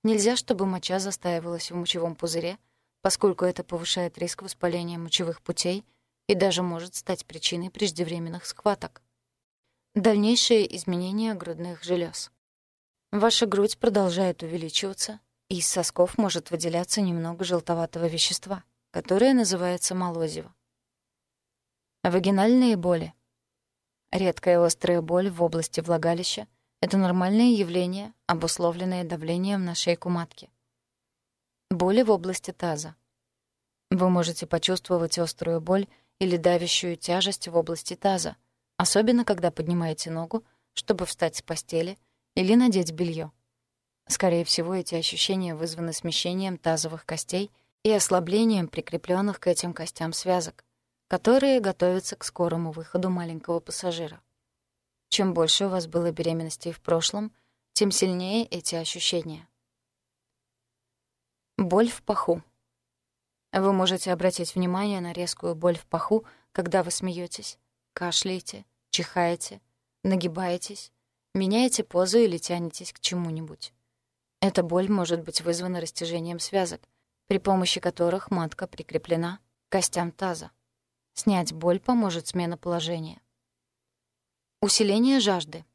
Нельзя, чтобы моча застаивалась в мочевом пузыре, поскольку это повышает риск воспаления мочевых путей и даже может стать причиной преждевременных схваток. Дальнейшие изменения грудных желез. Ваша грудь продолжает увеличиваться, и из сосков может выделяться немного желтоватого вещества, которое называется молозиво. Вагинальные боли. Редкая острая боль в области влагалища это нормальное явление, обусловленное давлением на шейку матки. Боли в области таза. Вы можете почувствовать острую боль или давящую тяжесть в области таза, особенно когда поднимаете ногу, чтобы встать с постели или надеть белье. Скорее всего, эти ощущения вызваны смещением тазовых костей и ослаблением прикрепленных к этим костям связок, которые готовятся к скорому выходу маленького пассажира. Чем больше у вас было беременностей в прошлом, тем сильнее эти ощущения. Боль в паху. Вы можете обратить внимание на резкую боль в паху, когда вы смеетесь, кашляете, чихаете, нагибаетесь, меняете позу или тянетесь к чему-нибудь. Эта боль может быть вызвана растяжением связок, при помощи которых матка прикреплена к костям таза. Снять боль поможет смена положения. Усиление жажды.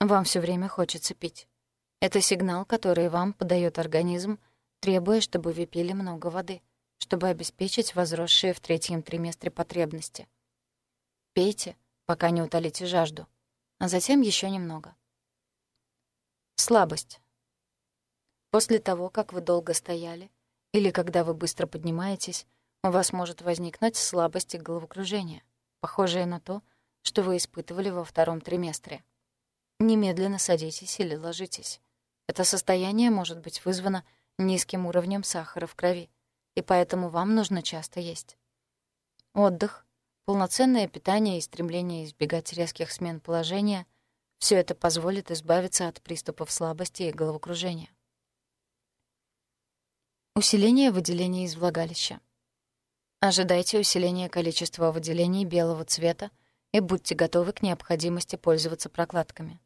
Вам все время хочется пить. Это сигнал, который вам подает организм, требуя, чтобы вы пили много воды, чтобы обеспечить возросшие в третьем триместре потребности. Пейте, пока не утолите жажду, а затем еще немного. Слабость. После того, как вы долго стояли, или когда вы быстро поднимаетесь, у вас может возникнуть слабость и головокружение, похожее на то, что вы испытывали во втором триместре. Немедленно садитесь или ложитесь. Это состояние может быть вызвано низким уровнем сахара в крови, и поэтому вам нужно часто есть. Отдых, полноценное питание и стремление избегать резких смен положения — все это позволит избавиться от приступов слабости и головокружения. Усиление выделения из влагалища. Ожидайте усиления количества выделений белого цвета и будьте готовы к необходимости пользоваться прокладками.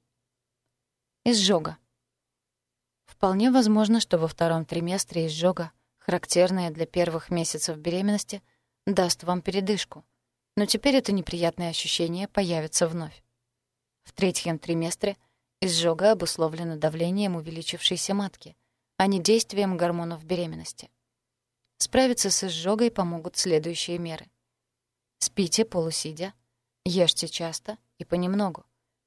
Изжога. Вполне возможно, что во втором триместре изжога, характерная для первых месяцев беременности, даст вам передышку, но теперь это неприятное ощущение появится вновь. В третьем триместре изжога обусловлена давлением увеличившейся матки, а не действием гормонов беременности. Справиться с изжогой помогут следующие меры. Спите полусидя, Ешьте часто и понемногу.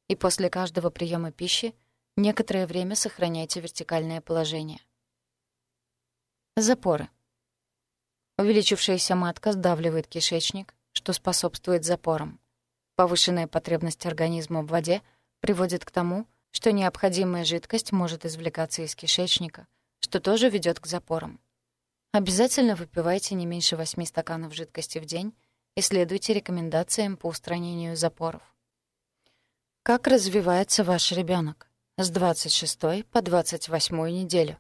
И после каждого приема пищи некоторое время сохраняйте вертикальное положение. Запоры. Увеличившаяся матка сдавливает кишечник, что способствует запорам. Повышенная потребность организма в воде приводит к тому, что необходимая жидкость может извлекаться из кишечника, что тоже ведет к запорам. Обязательно выпивайте не меньше 8 стаканов жидкости в день и следуйте рекомендациям по устранению запоров. Как развивается ваш ребенок? с 26 по 28 неделю.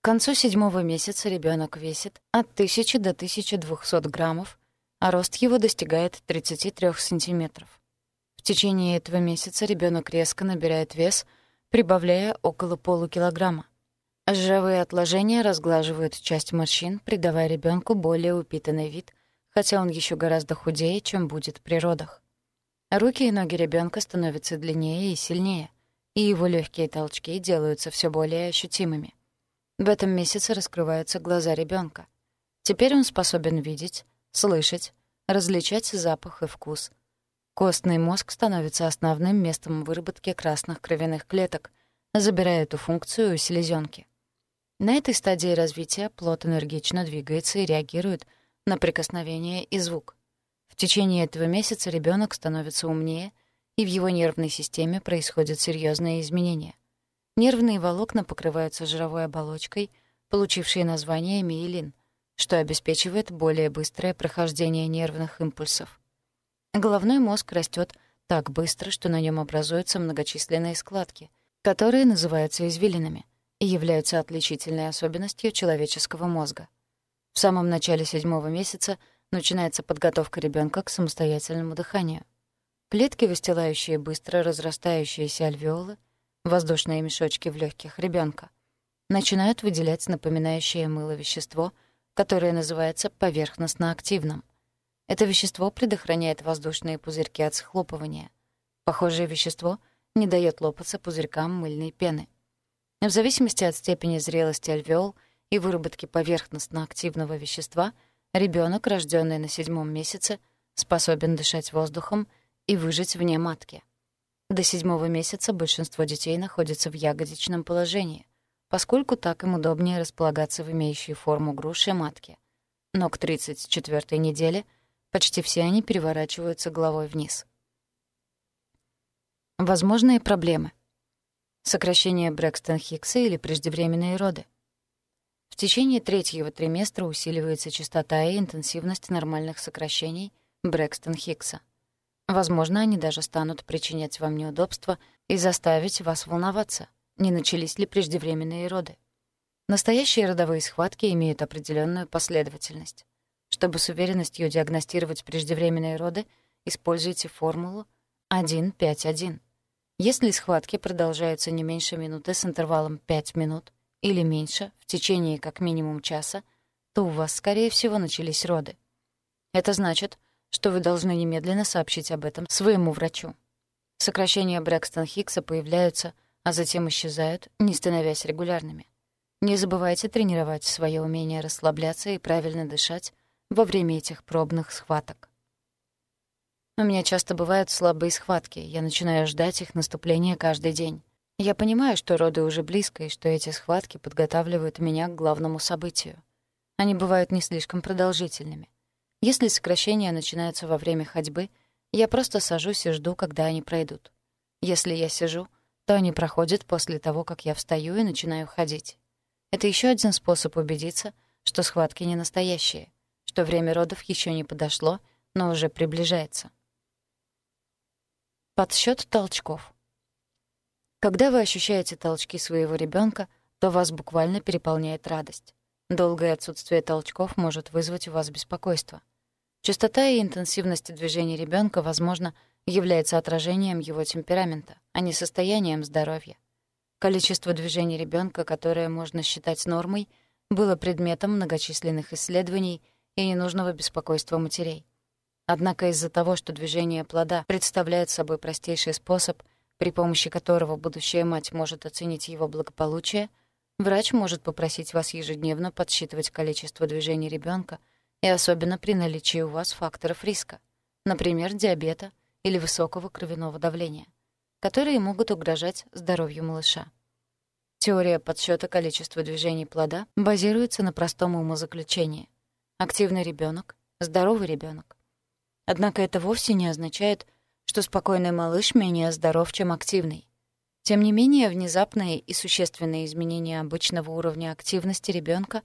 К концу седьмого месяца ребенок весит от 1000 до 1200 граммов, а рост его достигает 33 сантиметров. В течение этого месяца ребенок резко набирает вес, прибавляя около полукилограмма. Жировые отложения разглаживают часть морщин, придавая ребенку более упитанный вид, хотя он еще гораздо худее, чем будет при родах. Руки и ноги ребенка становятся длиннее и сильнее, и его легкие толчки делаются все более ощутимыми. В этом месяце раскрываются глаза ребенка. Теперь он способен видеть, слышать, различать запах и вкус. Костный мозг становится основным местом выработки красных кровяных клеток, забирая эту функцию у селезенки. На этой стадии развития плод энергично двигается и реагирует на прикосновение и звук. В течение этого месяца ребенок становится умнее, и в его нервной системе происходят серьезные изменения. Нервные волокна покрываются жировой оболочкой, получившей название миелин, что обеспечивает более быстрое прохождение нервных импульсов. Головной мозг растет так быстро, что на нем образуются многочисленные складки, которые называются извилинами являются отличительной особенностью человеческого мозга. В самом начале седьмого месяца начинается подготовка ребенка к самостоятельному дыханию. Клетки, выстилающие быстро разрастающиеся альвеолы, воздушные мешочки в легких ребенка, начинают выделять напоминающее мыло вещество, которое называется поверхностно-активным. Это вещество предохраняет воздушные пузырьки от схлопывания. Похожее вещество не дает лопаться пузырькам мыльной пены. В зависимости от степени зрелости альвеол и выработки поверхностно-активного вещества, ребенок, рожденный на седьмом месяце, способен дышать воздухом и выжить вне матки. До седьмого месяца большинство детей находится в ягодичном положении, поскольку так им удобнее располагаться в имеющей форму груши матки. Но к 34-й неделе почти все они переворачиваются головой вниз. Возможные проблемы. Сокращение Брэкстон-Хиггса или преждевременные роды. В течение третьего триместра усиливается частота и интенсивность нормальных сокращений Брэкстон-Хиггса. Возможно, они даже станут причинять вам неудобства и заставить вас волноваться, не начались ли преждевременные роды. Настоящие родовые схватки имеют определенную последовательность. Чтобы с уверенностью диагностировать преждевременные роды, используйте формулу 1-5-1. Если схватки продолжаются не меньше минуты с интервалом 5 минут или меньше в течение как минимум часа, то у вас, скорее всего, начались роды. Это значит, что вы должны немедленно сообщить об этом своему врачу. Сокращения Брэкстон-Хиггса появляются, а затем исчезают, не становясь регулярными. Не забывайте тренировать свое умение расслабляться и правильно дышать во время этих пробных схваток. У меня часто бывают слабые схватки, я начинаю ждать их наступления каждый день. Я понимаю, что роды уже близко, и что эти схватки подготавливают меня к главному событию. Они бывают не слишком продолжительными. Если сокращения начинаются во время ходьбы, я просто сажусь и жду, когда они пройдут. Если я сижу, то они проходят после того, как я встаю и начинаю ходить. Это еще один способ убедиться, что схватки не настоящие, что время родов еще не подошло, но уже приближается. Подсчет толчков. Когда вы ощущаете толчки своего ребенка, то вас буквально переполняет радость. Долгое отсутствие толчков может вызвать у вас беспокойство — Частота и интенсивность движений ребенка, возможно, является отражением его темперамента, а не состоянием здоровья. Количество движений ребенка, которое можно считать нормой, было предметом многочисленных исследований и ненужного беспокойства матерей. Однако из-за того, что движение плода представляет собой простейший способ, при помощи которого будущая мать может оценить его благополучие, врач может попросить вас ежедневно подсчитывать количество движений ребенка и особенно при наличии у вас факторов риска, например, диабета или высокого кровяного давления, которые могут угрожать здоровью малыша. Теория подсчета количества движений плода базируется на простом умозаключении. Активный ребенок, здоровый ребенок. Однако это вовсе не означает, что спокойный малыш менее здоров, чем активный. Тем не менее, внезапные и существенные изменения обычного уровня активности ребенка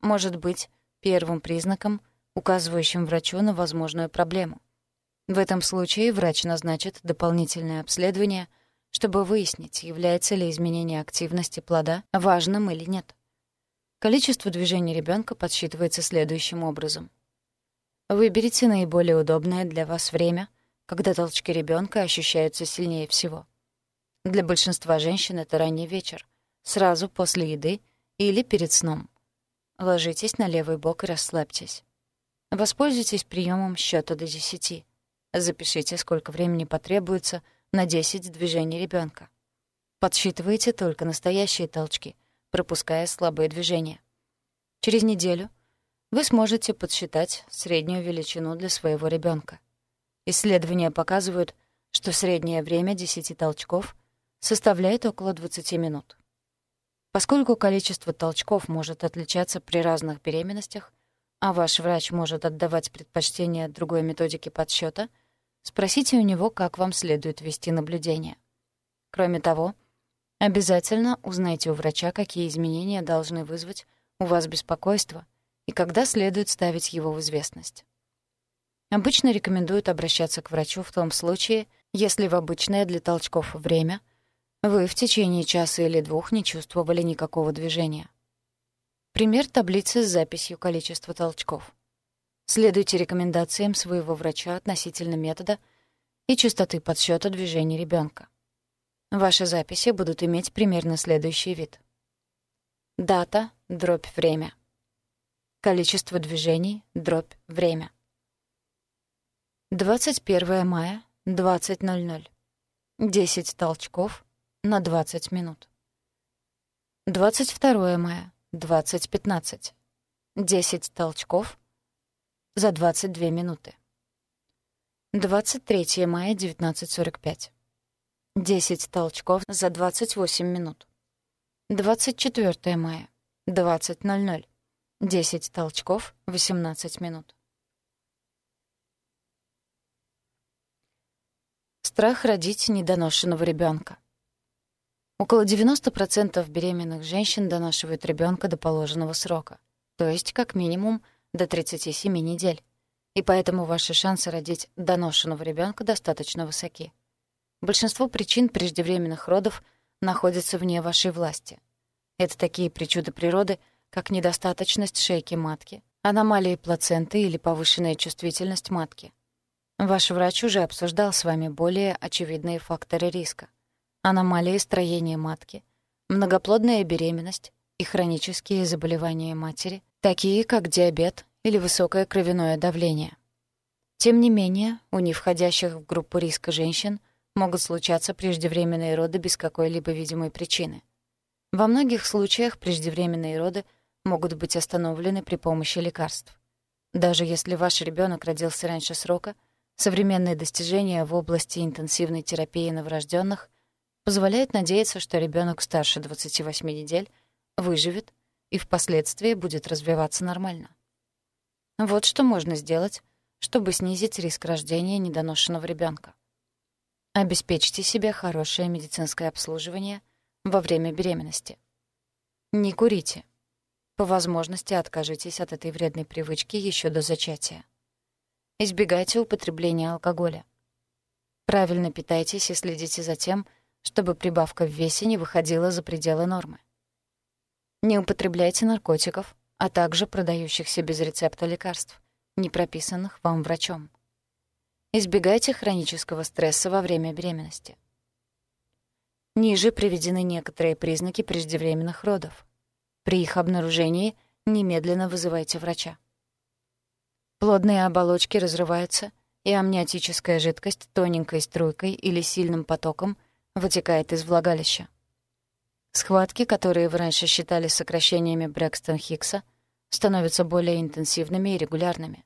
может быть первым признаком, указывающим врачу на возможную проблему. В этом случае врач назначит дополнительное обследование, чтобы выяснить, является ли изменение активности плода важным или нет. Количество движений ребенка подсчитывается следующим образом. Выберите наиболее удобное для вас время, когда толчки ребенка ощущаются сильнее всего. Для большинства женщин это ранний вечер, сразу после еды или перед сном. Ложитесь на левый бок и расслабьтесь. Воспользуйтесь приемом счета до 10. Запишите, сколько времени потребуется на 10 движений ребенка. Подсчитывайте только настоящие толчки — пропуская слабые движения. Через неделю вы сможете подсчитать среднюю величину для своего ребенка. Исследования показывают, что среднее время 10 толчков составляет около 20 минут. Поскольку количество толчков может отличаться при разных беременностях, а ваш врач может отдавать предпочтение другой методике подсчета, спросите у него, как вам следует вести наблюдение. Кроме того, Обязательно узнайте у врача, какие изменения должны вызвать у вас беспокойство и когда следует ставить его в известность. Обычно рекомендуют обращаться к врачу в том случае, если в обычное для толчков время вы в течение часа или двух не чувствовали никакого движения. Пример таблицы с записью количества толчков. Следуйте рекомендациям своего врача относительно метода и частоты подсчета движений ребенка. Ваши записи будут иметь примерно следующий вид. Дата, дробь время. Количество движений, дробь время. 21 мая, 20.00. 10 толчков на 20 минут. 22 мая, 20.15. 10 толчков за 22 минуты. 23 мая, 19.45. 10 толчков за 28 минут. 24 мая. 20.00. 10 толчков, 18 минут. Страх родить недоношенного ребенка. Около 90% беременных женщин донашивают ребенка до положенного срока, то есть как минимум до 37 недель. И поэтому ваши шансы родить доношенного ребенка достаточно высоки. Большинство причин преждевременных родов находятся вне вашей власти. Это такие причуды природы, как недостаточность шейки матки, аномалии плаценты или повышенная чувствительность матки. Ваш врач уже обсуждал с вами более очевидные факторы риска. Аномалии строения матки, многоплодная беременность и хронические заболевания матери, такие как диабет или высокое кровяное давление. Тем не менее, у не входящих в группу риска женщин могут случаться преждевременные роды без какой-либо видимой причины. Во многих случаях преждевременные роды могут быть остановлены при помощи лекарств. Даже если ваш ребенок родился раньше срока, современные достижения в области интенсивной терапии новорожденных позволяют надеяться, что ребенок старше 28 недель выживет и впоследствии будет развиваться нормально. Вот что можно сделать, чтобы снизить риск рождения недоношенного ребенка. Обеспечьте себе хорошее медицинское обслуживание во время беременности. Не курите. По возможности откажитесь от этой вредной привычки еще до зачатия. Избегайте употребления алкоголя. Правильно питайтесь и следите за тем, чтобы прибавка в весе не выходила за пределы нормы. Не употребляйте наркотиков, а также продающихся без рецепта лекарств, не прописанных вам врачом. Избегайте хронического стресса во время беременности. Ниже приведены некоторые признаки преждевременных родов. При их обнаружении немедленно вызывайте врача. Плодные оболочки разрываются, и амниотическая жидкость тоненькой струйкой или сильным потоком вытекает из влагалища. Схватки, которые вы раньше считали сокращениями Брэкстон-Хиггса, становятся более интенсивными и регулярными.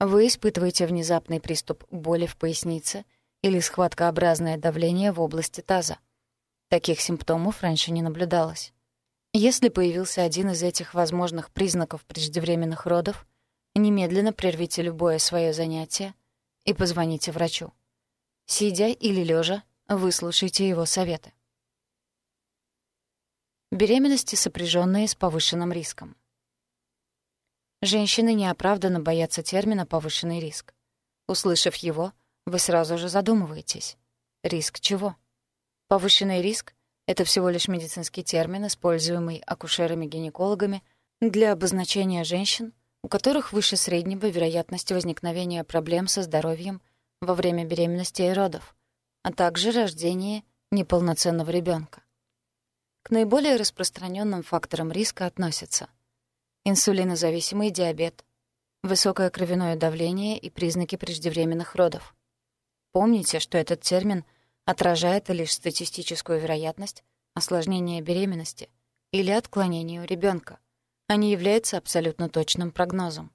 Вы испытываете внезапный приступ боли в пояснице или схваткообразное давление в области таза. Таких симптомов раньше не наблюдалось. Если появился один из этих возможных признаков преждевременных родов, немедленно прервите любое свое занятие и позвоните врачу. Сидя или лежа, выслушайте его советы. Беременности, сопряженные с повышенным риском. Женщины неоправданно боятся термина «повышенный риск». Услышав его, вы сразу же задумываетесь. Риск чего? Повышенный риск — это всего лишь медицинский термин, используемый акушерами-гинекологами для обозначения женщин, у которых выше среднего вероятность возникновения проблем со здоровьем во время беременности и родов, а также рождения неполноценного ребенка. К наиболее распространенным факторам риска относятся инсулинозависимый диабет, высокое кровяное давление и признаки преждевременных родов. Помните, что этот термин отражает лишь статистическую вероятность осложнения беременности или отклонения у ребенка, а не является абсолютно точным прогнозом.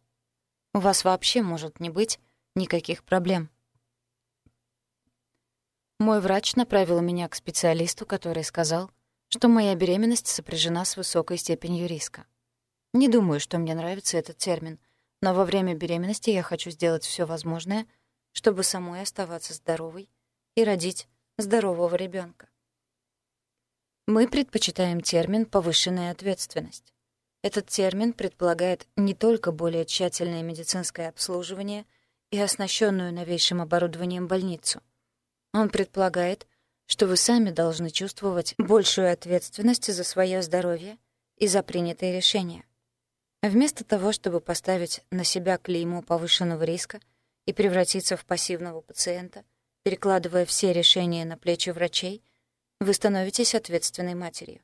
У вас вообще может не быть никаких проблем. Мой врач направил меня к специалисту, который сказал, что моя беременность сопряжена с высокой степенью риска. Не думаю, что мне нравится этот термин, но во время беременности я хочу сделать все возможное, чтобы самой оставаться здоровой и родить здорового ребенка. Мы предпочитаем термин «повышенная ответственность». Этот термин предполагает не только более тщательное медицинское обслуживание и оснащенную новейшим оборудованием больницу. Он предполагает, что вы сами должны чувствовать большую ответственность за свое здоровье и за принятые решения. Вместо того, чтобы поставить на себя клеймо повышенного риска и превратиться в пассивного пациента, перекладывая все решения на плечи врачей, вы становитесь ответственной матерью.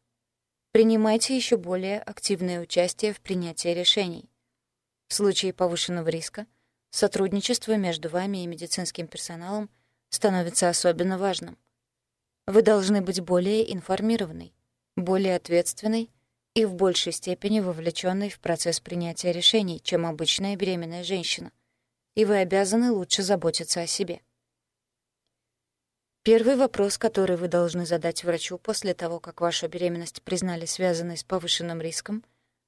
Принимайте еще более активное участие в принятии решений. В случае повышенного риска сотрудничество между вами и медицинским персоналом становится особенно важным. Вы должны быть более информированной, более ответственной и в большей степени вовлеченной в процесс принятия решений, чем обычная беременная женщина, и вы обязаны лучше заботиться о себе. Первый вопрос, который вы должны задать врачу после того, как вашу беременность признали связанной с повышенным риском,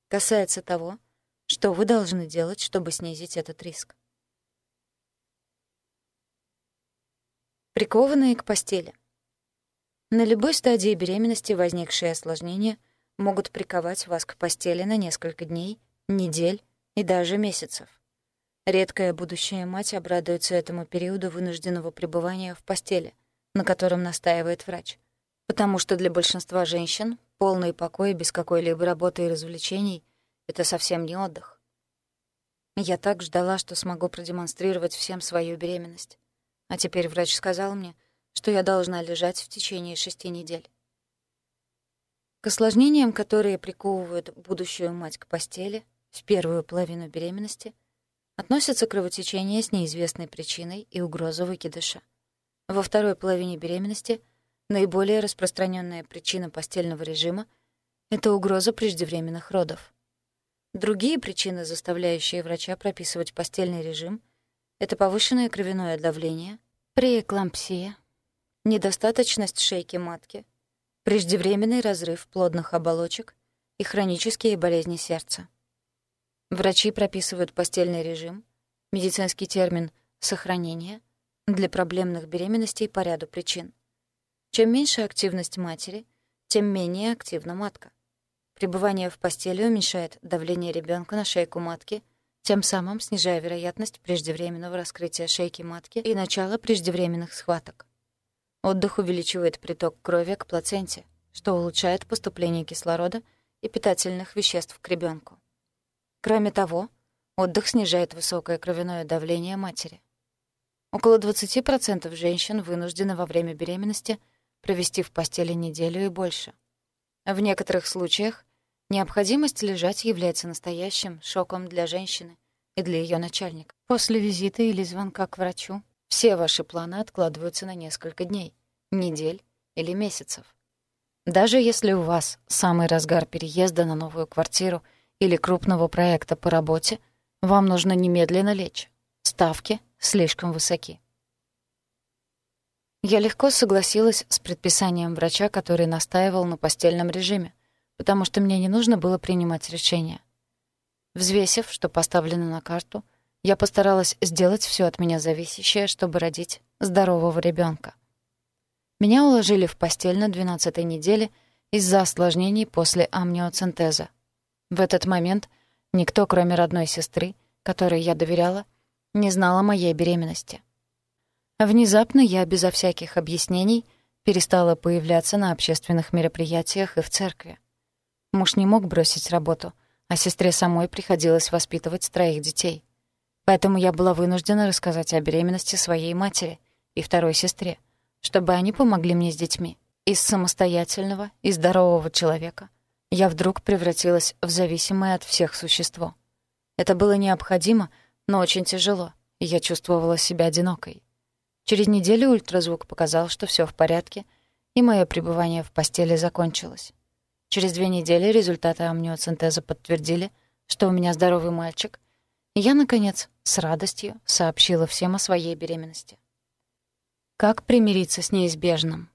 касается того, что вы должны делать, чтобы снизить этот риск. Прикованные к постели. На любой стадии беременности возникшие осложнения могут приковать вас к постели на несколько дней, недель и даже месяцев. Редкая будущая мать обрадуется этому периоду вынужденного пребывания в постели, на котором настаивает врач. Потому что для большинства женщин полный покой без какой-либо работы и развлечений — это совсем не отдых. Я так ждала, что смогу продемонстрировать всем свою беременность. А теперь врач сказал мне, что я должна лежать в течение шести недель. К осложнениям, которые приковывают будущую мать к постели в первую половину беременности, относятся кровотечение с неизвестной причиной и угроза выкидыша. Во второй половине беременности наиболее распространенная причина постельного режима — это угроза преждевременных родов. Другие причины, заставляющие врача прописывать постельный режим, это повышенное кровяное давление, преэклампсия, недостаточность шейки матки, преждевременный разрыв плодных оболочек и хронические болезни сердца. Врачи прописывают постельный режим, медицинский термин «сохранение», для проблемных беременностей по ряду причин. Чем меньше активность матери, тем менее активна матка. Пребывание в постели уменьшает давление ребенка на шейку матки, тем самым снижая вероятность преждевременного раскрытия шейки матки и начала преждевременных схваток. Отдых увеличивает приток крови к плаценте, что улучшает поступление кислорода и питательных веществ к ребенку. Кроме того, отдых снижает высокое кровяное давление матери. Около 20% женщин вынуждены во время беременности провести в постели неделю и больше. В некоторых случаях необходимость лежать является настоящим шоком для женщины и для ее начальника. После визита или звонка к врачу все ваши планы откладываются на несколько дней, недель или месяцев. Даже если у вас самый разгар переезда на новую квартиру или крупного проекта по работе, вам нужно немедленно лечь. Ставки слишком высоки. Я легко согласилась с предписанием врача, который настаивал на постельном режиме, потому что мне не нужно было принимать решения. Взвесив, что поставлено на карту, я постаралась сделать все от меня зависящее, чтобы родить здорового ребенка. Меня уложили в постель на 12-й неделе из-за осложнений после амниоцентеза. В этот момент никто, кроме родной сестры, которой я доверяла, не знала моей беременности. Внезапно я безо всяких объяснений перестала появляться на общественных мероприятиях и в церкви. Муж не мог бросить работу, а сестре самой приходилось воспитывать троих детей. Поэтому я была вынуждена рассказать о беременности своей матери и второй сестре, чтобы они помогли мне с детьми. Из самостоятельного и здорового человека я вдруг превратилась в зависимое от всех существо. Это было необходимо, но очень тяжело, и я чувствовала себя одинокой. Через неделю ультразвук показал, что все в порядке, и мое пребывание в постели закончилось. Через две недели результаты амниоцентеза подтвердили, что у меня здоровый мальчик, и я, наконец, с радостью сообщила всем о своей беременности. Как примириться с неизбежным?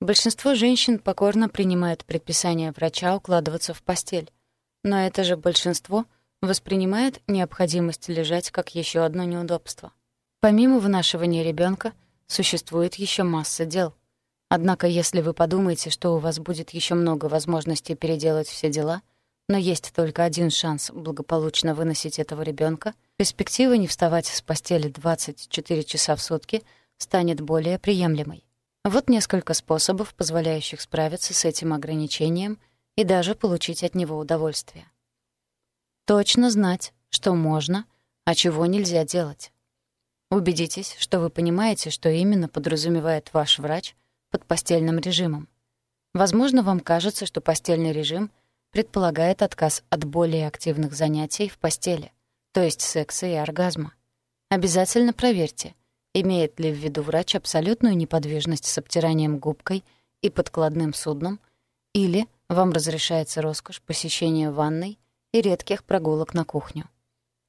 Большинство женщин покорно принимают предписание врача укладываться в постель, но это же большинство воспринимает необходимость лежать как еще одно неудобство — Помимо вынашивания ребенка существует еще масса дел. Однако, если вы подумаете, что у вас будет еще много возможностей переделать все дела, но есть только один шанс благополучно выносить этого ребенка, перспектива не вставать с постели 24 часа в сутки станет более приемлемой. Вот несколько способов, позволяющих справиться с этим ограничением и даже получить от него удовольствие. Точно знать, что можно, а чего нельзя делать. Убедитесь, что вы понимаете, что именно подразумевает ваш врач под постельным режимом. Возможно, вам кажется, что постельный режим предполагает отказ от более активных занятий в постели, то есть секса и оргазма. Обязательно проверьте, имеет ли в виду врач абсолютную неподвижность с обтиранием губкой и подкладным судном, или вам разрешается роскошь посещения ванной и редких прогулок на кухню.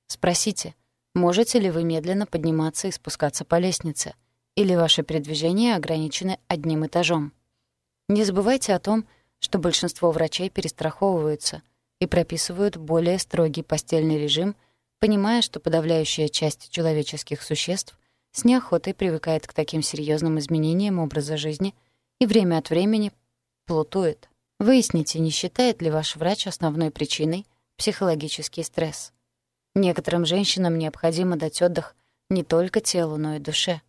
Спросите — Можете ли вы медленно подниматься и спускаться по лестнице? Или ваши передвижения ограничены одним этажом? Не забывайте о том, что большинство врачей перестраховываются и прописывают более строгий постельный режим, понимая, что подавляющая часть человеческих существ с неохотой привыкает к таким серьезным изменениям образа жизни и время от времени плутует. Выясните, не считает ли ваш врач основной причиной психологический стресс. Некоторым женщинам необходимо дать отдых не только телу, но и душе.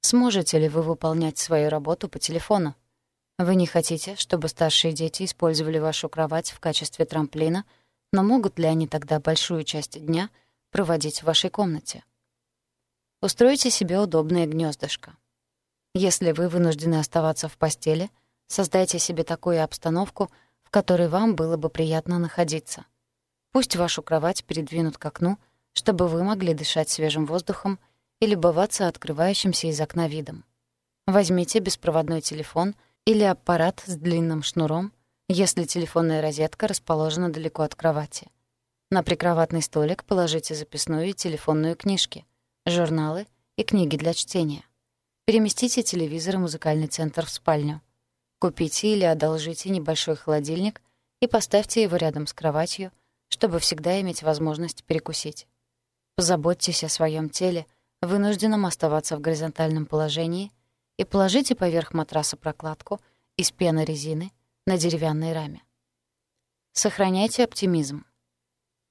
Сможете ли вы выполнять свою работу по телефону? Вы не хотите, чтобы старшие дети использовали вашу кровать в качестве трамплина, но могут ли они тогда большую часть дня проводить в вашей комнате? Устройте себе удобное гнездышко. Если вы вынуждены оставаться в постели, создайте себе такую обстановку, в которой вам было бы приятно находиться — Пусть вашу кровать передвинут к окну, чтобы вы могли дышать свежим воздухом и любоваться открывающимся из окна видом. Возьмите беспроводной телефон или аппарат с длинным шнуром, если телефонная розетка расположена далеко от кровати. На прикроватный столик положите записную и телефонную книжки, журналы и книги для чтения. Переместите телевизор и музыкальный центр в спальню. Купите или одолжите небольшой холодильник и поставьте его рядом с кроватью, чтобы всегда иметь возможность перекусить. Позаботьтесь о своем теле, вынужденном оставаться в горизонтальном положении, и положите поверх матраса прокладку из пены резины на деревянной раме. Сохраняйте оптимизм.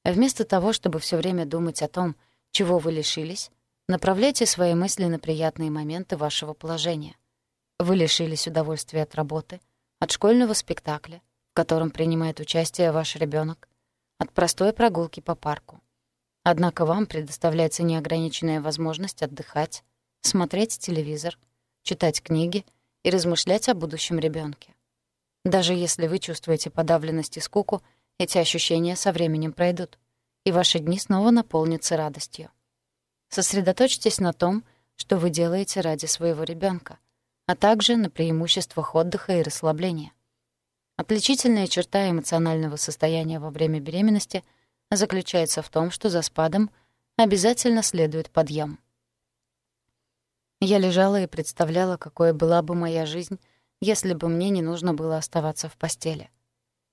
Вместо того, чтобы все время думать о том, чего вы лишились, направляйте свои мысли на приятные моменты вашего положения. Вы лишились удовольствия от работы, от школьного спектакля, в котором принимает участие ваш ребенок, от простой прогулки по парку. Однако вам предоставляется неограниченная возможность отдыхать, смотреть телевизор, читать книги и размышлять о будущем ребенке. Даже если вы чувствуете подавленность и скуку, эти ощущения со временем пройдут, и ваши дни снова наполнятся радостью. Сосредоточьтесь на том, что вы делаете ради своего ребенка, а также на преимуществах отдыха и расслабления. Отличительная черта эмоционального состояния во время беременности заключается в том, что за спадом обязательно следует подъем. Я лежала и представляла, какой была бы моя жизнь, если бы мне не нужно было оставаться в постели.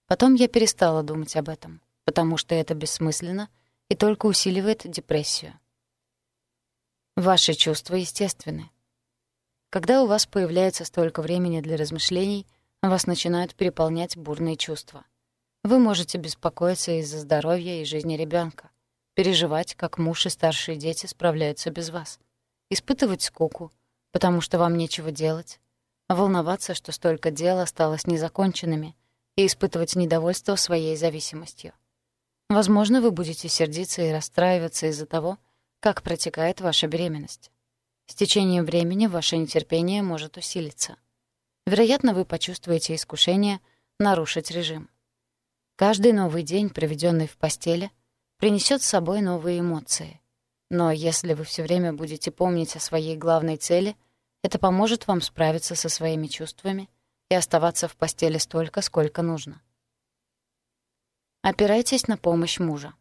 Потом я перестала думать об этом, потому что это бессмысленно и только усиливает депрессию. Ваши чувства естественны. Когда у вас появляется столько времени для размышлений, вас начинают переполнять бурные чувства. Вы можете беспокоиться из-за здоровья и жизни ребенка, переживать, как муж и старшие дети справляются без вас. испытывать скуку, потому что вам нечего делать, волноваться, что столько дел осталось незаконченными, и испытывать недовольство своей зависимостью. Возможно, вы будете сердиться и расстраиваться из-за того, как протекает ваша беременность. С течением времени ваше нетерпение может усилиться. Вероятно, вы почувствуете искушение нарушить режим. Каждый новый день, проведенный в постели, принесет с собой новые эмоции. Но если вы все время будете помнить о своей главной цели, это поможет вам справиться со своими чувствами и оставаться в постели столько, сколько нужно. Опирайтесь на помощь мужа.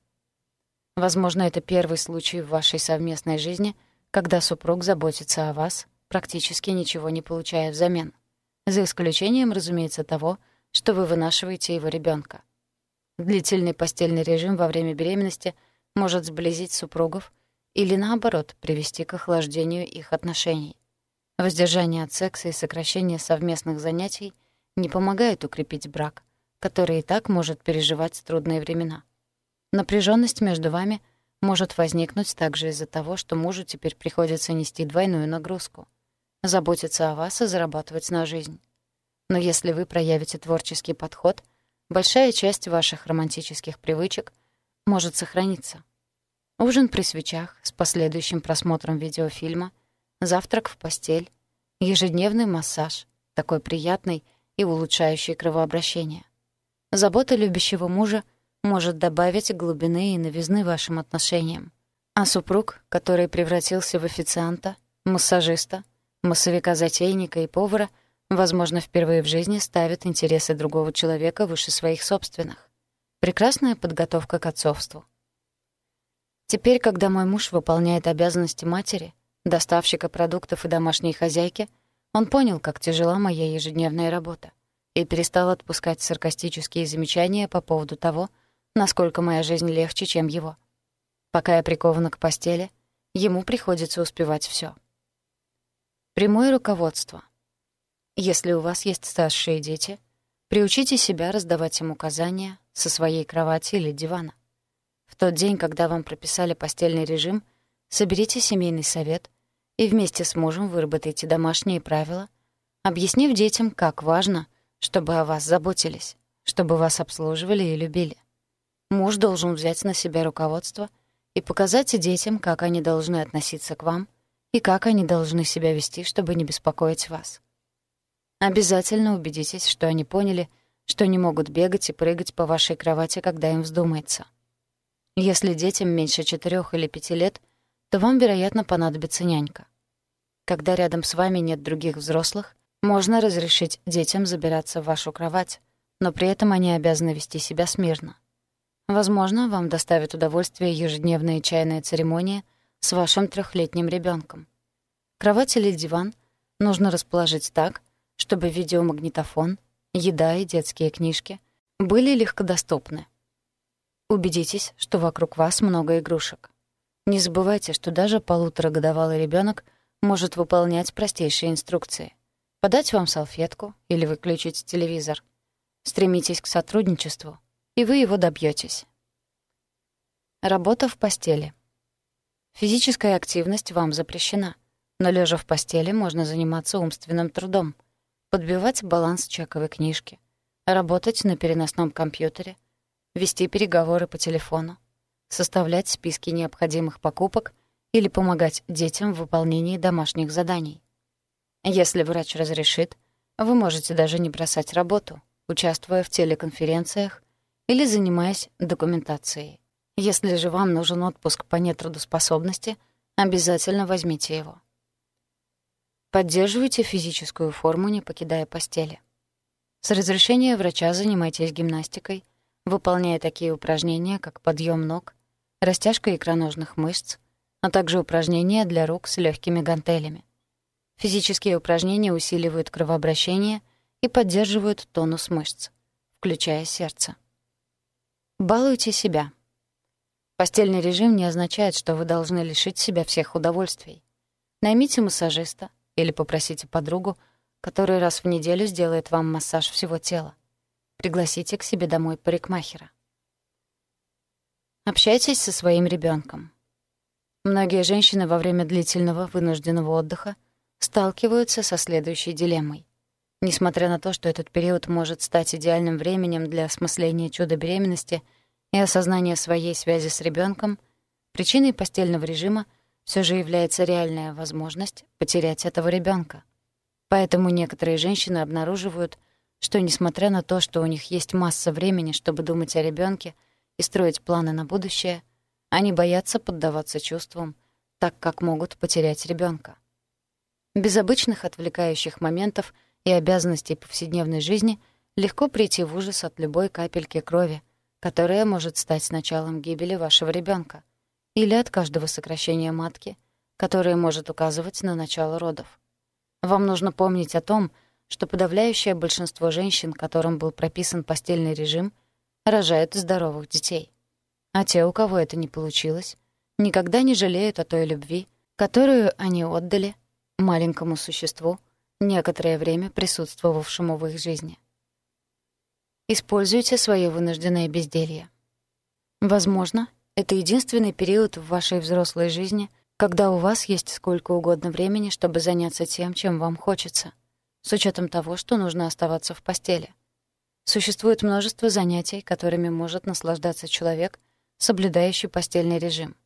Возможно, это первый случай в вашей совместной жизни, когда супруг заботится о вас, практически ничего не получая взамен. За исключением, разумеется, того, что вы вынашиваете его ребенка. Длительный постельный режим во время беременности может сблизить супругов или, наоборот, привести к охлаждению их отношений. Воздержание от секса и сокращение совместных занятий не помогает укрепить брак, который и так может переживать трудные времена. Напряженность между вами может возникнуть также из-за того, что мужу теперь приходится нести двойную нагрузку — заботиться о вас и зарабатывать на жизнь. Но если вы проявите творческий подход, большая часть ваших романтических привычек может сохраниться. Ужин при свечах с последующим просмотром видеофильма, завтрак в постель, ежедневный массаж, такой приятный и улучшающий кровообращение. Забота любящего мужа может добавить глубины и новизны вашим отношениям. А супруг, который превратился в официанта, массажиста, массовика-затейника и повара, возможно, впервые в жизни ставит интересы другого человека выше своих собственных. Прекрасная подготовка к отцовству. Теперь, когда мой муж выполняет обязанности матери, доставщика продуктов и домашней хозяйки, он понял, как тяжела моя ежедневная работа, и перестал отпускать саркастические замечания по поводу того, насколько моя жизнь легче, чем его. Пока я прикована к постели, ему приходится успевать все. Прямое руководство. Если у вас есть старшие дети, приучите себя раздавать им указания со своей кровати или дивана. В тот день, когда вам прописали постельный режим, соберите семейный совет и вместе с мужем выработайте домашние правила, объяснив детям, как важно, чтобы о вас заботились, чтобы вас обслуживали и любили. Муж должен взять на себя руководство и показать детям, как они должны относиться к вам и как они должны себя вести, чтобы не беспокоить вас. Обязательно убедитесь, что они поняли, что не могут бегать и прыгать по вашей кровати, когда им вздумается. Если детям меньше четырех или пяти лет, то вам, вероятно, понадобится нянька. Когда рядом с вами нет других взрослых, можно разрешить детям забираться в вашу кровать, но при этом они обязаны вести себя смирно. Возможно, вам доставит удовольствие ежедневная чайная церемония с вашим трехлетним ребенком. Кровать или диван нужно расположить так, чтобы видеомагнитофон, еда и детские книжки были легкодоступны. Убедитесь, что вокруг вас много игрушек. Не забывайте, что даже полуторагодовалый ребенок может выполнять простейшие инструкции. Подать вам салфетку или выключить телевизор. Стремитесь к сотрудничеству, и вы его добьетесь. Работа в постели. Физическая активность вам запрещена, но лежа в постели можно заниматься умственным трудом, подбивать баланс чековой книжки, работать на переносном компьютере, вести переговоры по телефону, составлять списки необходимых покупок или помогать детям в выполнении домашних заданий. Если врач разрешит, вы можете даже не бросать работу, участвуя в телеконференциях или занимаясь документацией. Если же вам нужен отпуск по нетрудоспособности, обязательно возьмите его. Поддерживайте физическую форму, не покидая постели. С разрешения врача занимайтесь гимнастикой, выполняя такие упражнения, как подъем ног, растяжка икроножных мышц, а также упражнения для рук с легкими гантелями. Физические упражнения усиливают кровообращение и поддерживают тонус мышц, включая сердце. Балуйте себя. Постельный режим не означает, что вы должны лишить себя всех удовольствий. Наймите массажиста или попросите подругу, которая раз в неделю сделает вам массаж всего тела. Пригласите к себе домой парикмахера. Общайтесь со своим ребенком. Многие женщины во время длительного вынужденного отдыха сталкиваются со следующей дилеммой. Несмотря на то, что этот период может стать идеальным временем для осмысления чуда беременности и осознания своей связи с ребенком, причиной постельного режима все же является реальная возможность потерять этого ребенка. Поэтому некоторые женщины обнаруживают, что, несмотря на то, что у них есть масса времени, чтобы думать о ребенке и строить планы на будущее, они боятся поддаваться чувствам, так как могут потерять ребенка. Без обычных отвлекающих моментов — и обязанностей повседневной жизни легко прийти в ужас от любой капельки крови, которая может стать началом гибели вашего ребенка, или от каждого сокращения матки, которое может указывать на начало родов. Вам нужно помнить о том, что подавляющее большинство женщин, которым был прописан постельный режим, рожают здоровых детей. А те, у кого это не получилось, никогда не жалеют о той любви, которую они отдали маленькому существу, некоторое время присутствовавшему в их жизни. Используйте свое вынужденное безделье. Возможно, это единственный период в вашей взрослой жизни, когда у вас есть сколько угодно времени, чтобы заняться тем, чем вам хочется, с учетом того, что нужно оставаться в постели. Существует множество занятий, которыми может наслаждаться человек, соблюдающий постельный режим.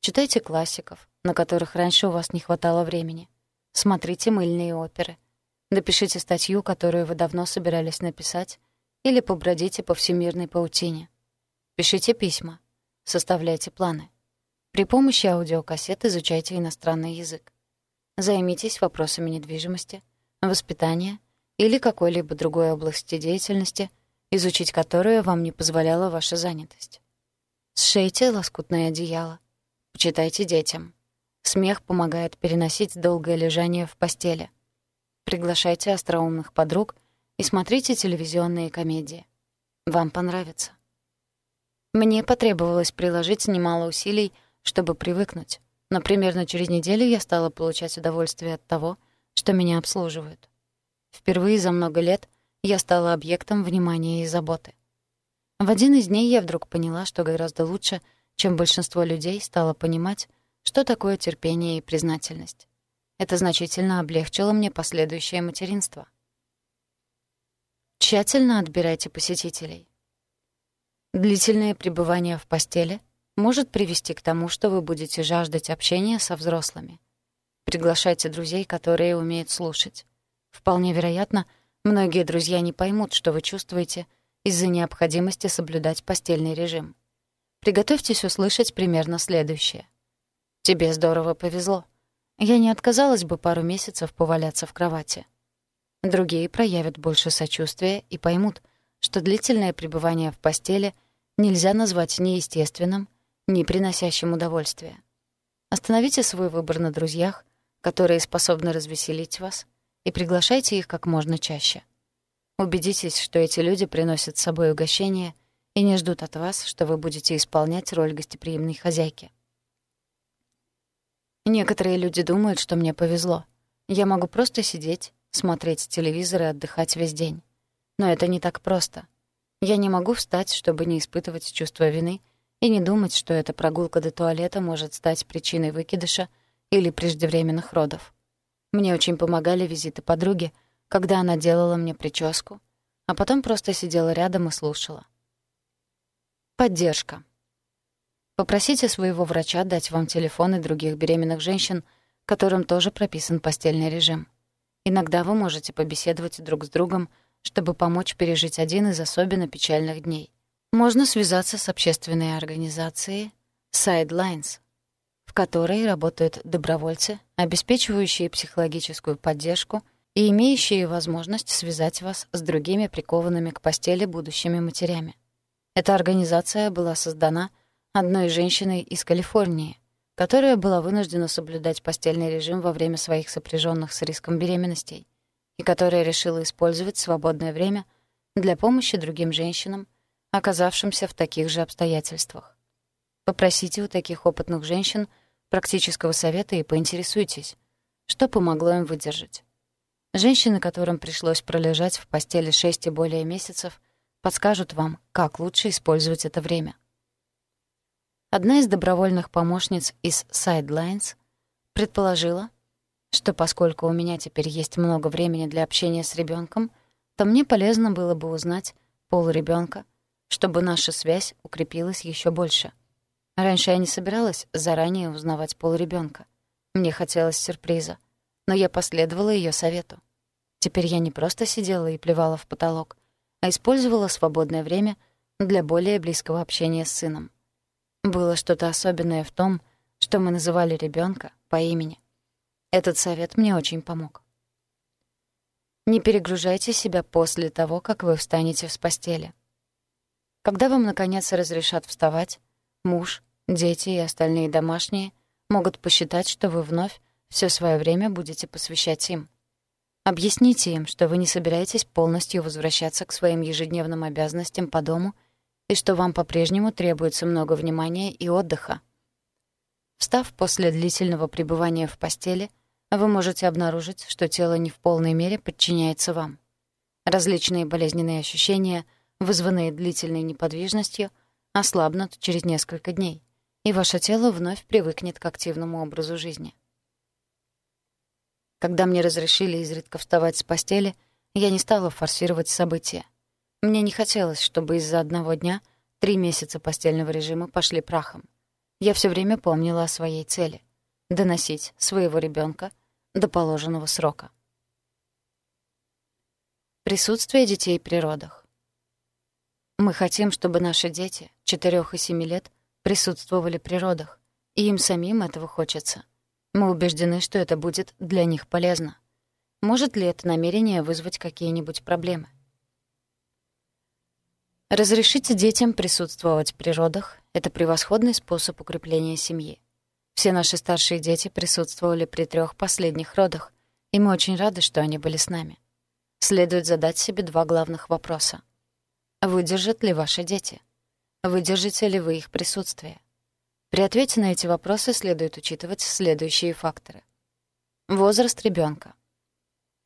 Читайте классиков, на которых раньше у вас не хватало времени. Смотрите мыльные оперы. Напишите статью, которую вы давно собирались написать, или побродите по всемирной паутине. Пишите письма. Составляйте планы. При помощи аудиокассет изучайте иностранный язык. Займитесь вопросами недвижимости, воспитания или какой-либо другой области деятельности, изучить которую вам не позволяла ваша занятость. Сшейте лоскутное одеяло. Почитайте детям. Смех помогает переносить долгое лежание в постели. Приглашайте остроумных подруг и смотрите телевизионные комедии. Вам понравится. Мне потребовалось приложить немало усилий, чтобы привыкнуть, но примерно через неделю я стала получать удовольствие от того, что меня обслуживают. Впервые за много лет я стала объектом внимания и заботы. В один из дней я вдруг поняла, что гораздо лучше, чем большинство людей, стала понимать, что такое терпение и признательность. Это значительно облегчило мне последующее материнство. Тщательно отбирайте посетителей. Длительное пребывание в постели может привести к тому, что вы будете жаждать общения со взрослыми. Приглашайте друзей, которые умеют слушать. Вполне вероятно, многие друзья не поймут, что вы чувствуете из-за необходимости соблюдать постельный режим. Приготовьтесь услышать примерно следующее. Тебе здорово повезло. Я не отказалась бы пару месяцев поваляться в кровати. Другие проявят больше сочувствия и поймут, что длительное пребывание в постели нельзя назвать ни естественным, ни приносящим удовольствие. Остановите свой выбор на друзьях, которые способны развеселить вас, и приглашайте их как можно чаще. Убедитесь, что эти люди приносят с собой угощение и не ждут от вас, что вы будете исполнять роль гостеприимной хозяйки. Некоторые люди думают, что мне повезло. Я могу просто сидеть, смотреть телевизор и отдыхать весь день. Но это не так просто. Я не могу встать, чтобы не испытывать чувство вины и не думать, что эта прогулка до туалета может стать причиной выкидыша или преждевременных родов. Мне очень помогали визиты подруги, когда она делала мне прическу, а потом просто сидела рядом и слушала. Поддержка. Попросите своего врача дать вам телефоны других беременных женщин, которым тоже прописан постельный режим. Иногда вы можете побеседовать друг с другом, чтобы помочь пережить один из особенно печальных дней. Можно связаться с общественной организацией Sidelines, в которой работают добровольцы, обеспечивающие психологическую поддержку и имеющие возможность связать вас с другими прикованными к постели будущими матерями. Эта организация была создана — одной женщиной из Калифорнии, которая была вынуждена соблюдать постельный режим во время своих сопряженных с риском беременностей и которая решила использовать свободное время для помощи другим женщинам, оказавшимся в таких же обстоятельствах. Попросите у таких опытных женщин практического совета и поинтересуйтесь, что помогло им выдержать. Женщины, которым пришлось пролежать в постели 6 и более месяцев, подскажут вам, как лучше использовать это время — Одна из добровольных помощниц из Sidelines предположила, что поскольку у меня теперь есть много времени для общения с ребенком, то мне полезно было бы узнать пол ребенка, чтобы наша связь укрепилась еще больше. Раньше я не собиралась заранее узнавать пол ребенка. Мне хотелось сюрприза, но я последовала ее совету. Теперь я не просто сидела и плевала в потолок, а использовала свободное время для более близкого общения с сыном. Было что-то особенное в том, что мы называли ребенка по имени. Этот совет мне очень помог. Не перегружайте себя после того, как вы встанете с постели. Когда вам, наконец, разрешат вставать, муж, дети и остальные домашние могут посчитать, что вы вновь все свое время будете посвящать им. Объясните им, что вы не собираетесь полностью возвращаться к своим ежедневным обязанностям по дому и что вам по-прежнему требуется много внимания и отдыха. Встав после длительного пребывания в постели, вы можете обнаружить, что тело не в полной мере подчиняется вам. Различные болезненные ощущения, вызванные длительной неподвижностью, ослабнут через несколько дней, и ваше тело вновь привыкнет к активному образу жизни. Когда мне разрешили изредка вставать с постели, я не стала форсировать события. Мне не хотелось, чтобы из-за одного дня три месяца постельного режима пошли прахом. Я все время помнила о своей цели — доносить своего ребенка до положенного срока. Присутствие детей при родах. Мы хотим, чтобы наши дети, 4 и 7 лет, присутствовали при родах, и им самим этого хочется. Мы убеждены, что это будет для них полезно. Может ли это намерение вызвать какие-нибудь проблемы? Разрешите детям присутствовать при родах — это превосходный способ укрепления семьи. Все наши старшие дети присутствовали при трех последних родах, и мы очень рады, что они были с нами. Следует задать себе два главных вопроса. Выдержат ли ваши дети? Выдержите ли вы их присутствие? При ответе на эти вопросы следует учитывать следующие факторы. Возраст ребенка.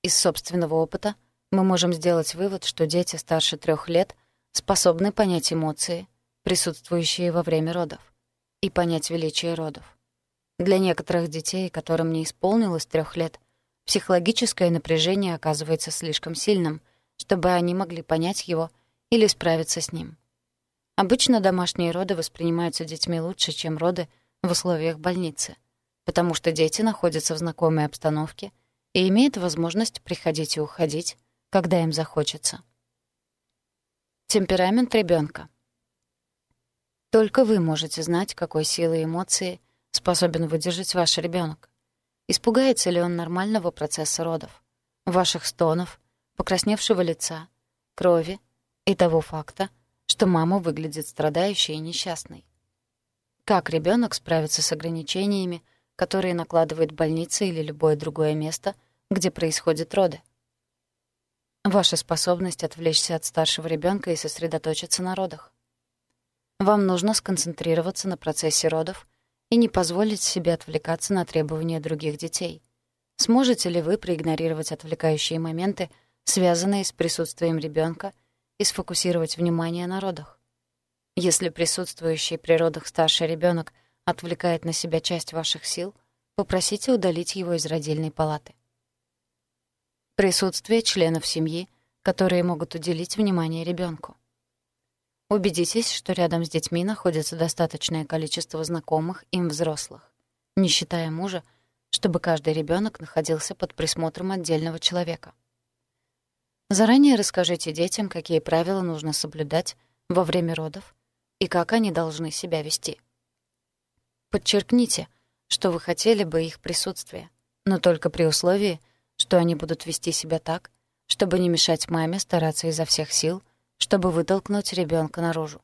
Из собственного опыта мы можем сделать вывод, что дети старше трех лет способны понять эмоции, присутствующие во время родов, и понять величие родов. Для некоторых детей, которым не исполнилось трех лет, психологическое напряжение оказывается слишком сильным, чтобы они могли понять его или справиться с ним. Обычно домашние роды воспринимаются детьми лучше, чем роды в условиях больницы, потому что дети находятся в знакомой обстановке и имеют возможность приходить и уходить, когда им захочется. Темперамент ребенка. Только вы можете знать, какой силой эмоции способен выдержать ваш ребенок. Испугается ли он нормального процесса родов, ваших стонов, покрасневшего лица, крови и того факта, что мама выглядит страдающей и несчастной. Как ребенок справится с ограничениями, которые накладывает больница или любое другое место, где происходят роды? Ваша способность отвлечься от старшего ребенка и сосредоточиться на родах. Вам нужно сконцентрироваться на процессе родов и не позволить себе отвлекаться на требования других детей. Сможете ли вы проигнорировать отвлекающие моменты, связанные с присутствием ребенка, и сфокусировать внимание на родах? Если присутствующий при родах старший ребенок отвлекает на себя часть ваших сил, попросите удалить его из родильной палаты. Присутствие членов семьи, которые могут уделить внимание ребенку. Убедитесь, что рядом с детьми находится достаточное количество знакомых им взрослых, не считая мужа, чтобы каждый ребенок находился под присмотром отдельного человека. Заранее расскажите детям, какие правила нужно соблюдать во время родов и как они должны себя вести. Подчеркните, что вы хотели бы их присутствия, но только при условии, что они будут вести себя так, чтобы не мешать маме стараться изо всех сил, чтобы вытолкнуть ребенка наружу.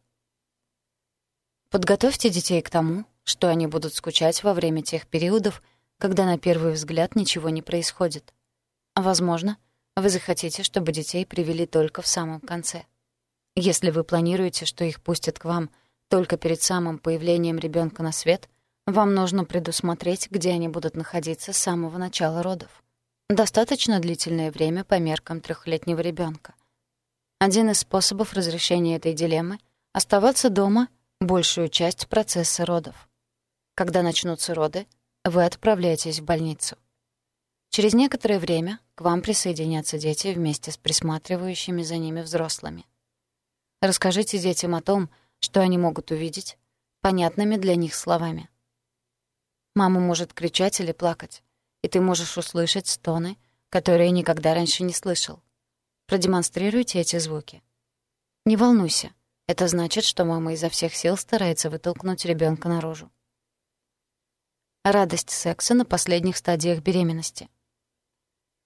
Подготовьте детей к тому, что они будут скучать во время тех периодов, когда на первый взгляд ничего не происходит. Возможно, вы захотите, чтобы детей привели только в самом конце. Если вы планируете, что их пустят к вам только перед самым появлением ребенка на свет, вам нужно предусмотреть, где они будут находиться с самого начала родов. Достаточно длительное время по меркам трехлетнего ребенка. Один из способов разрешения этой дилеммы — оставаться дома большую часть процесса родов. Когда начнутся роды, вы отправляетесь в больницу. Через некоторое время к вам присоединятся дети вместе с присматривающими за ними взрослыми. Расскажите детям о том, что они могут увидеть, понятными для них словами. Мама может кричать или плакать, и ты можешь услышать стоны, которые никогда раньше не слышал. Продемонстрируйте эти звуки. Не волнуйся, это значит, что мама изо всех сил старается вытолкнуть ребенка наружу. Радость секса на последних стадиях беременности.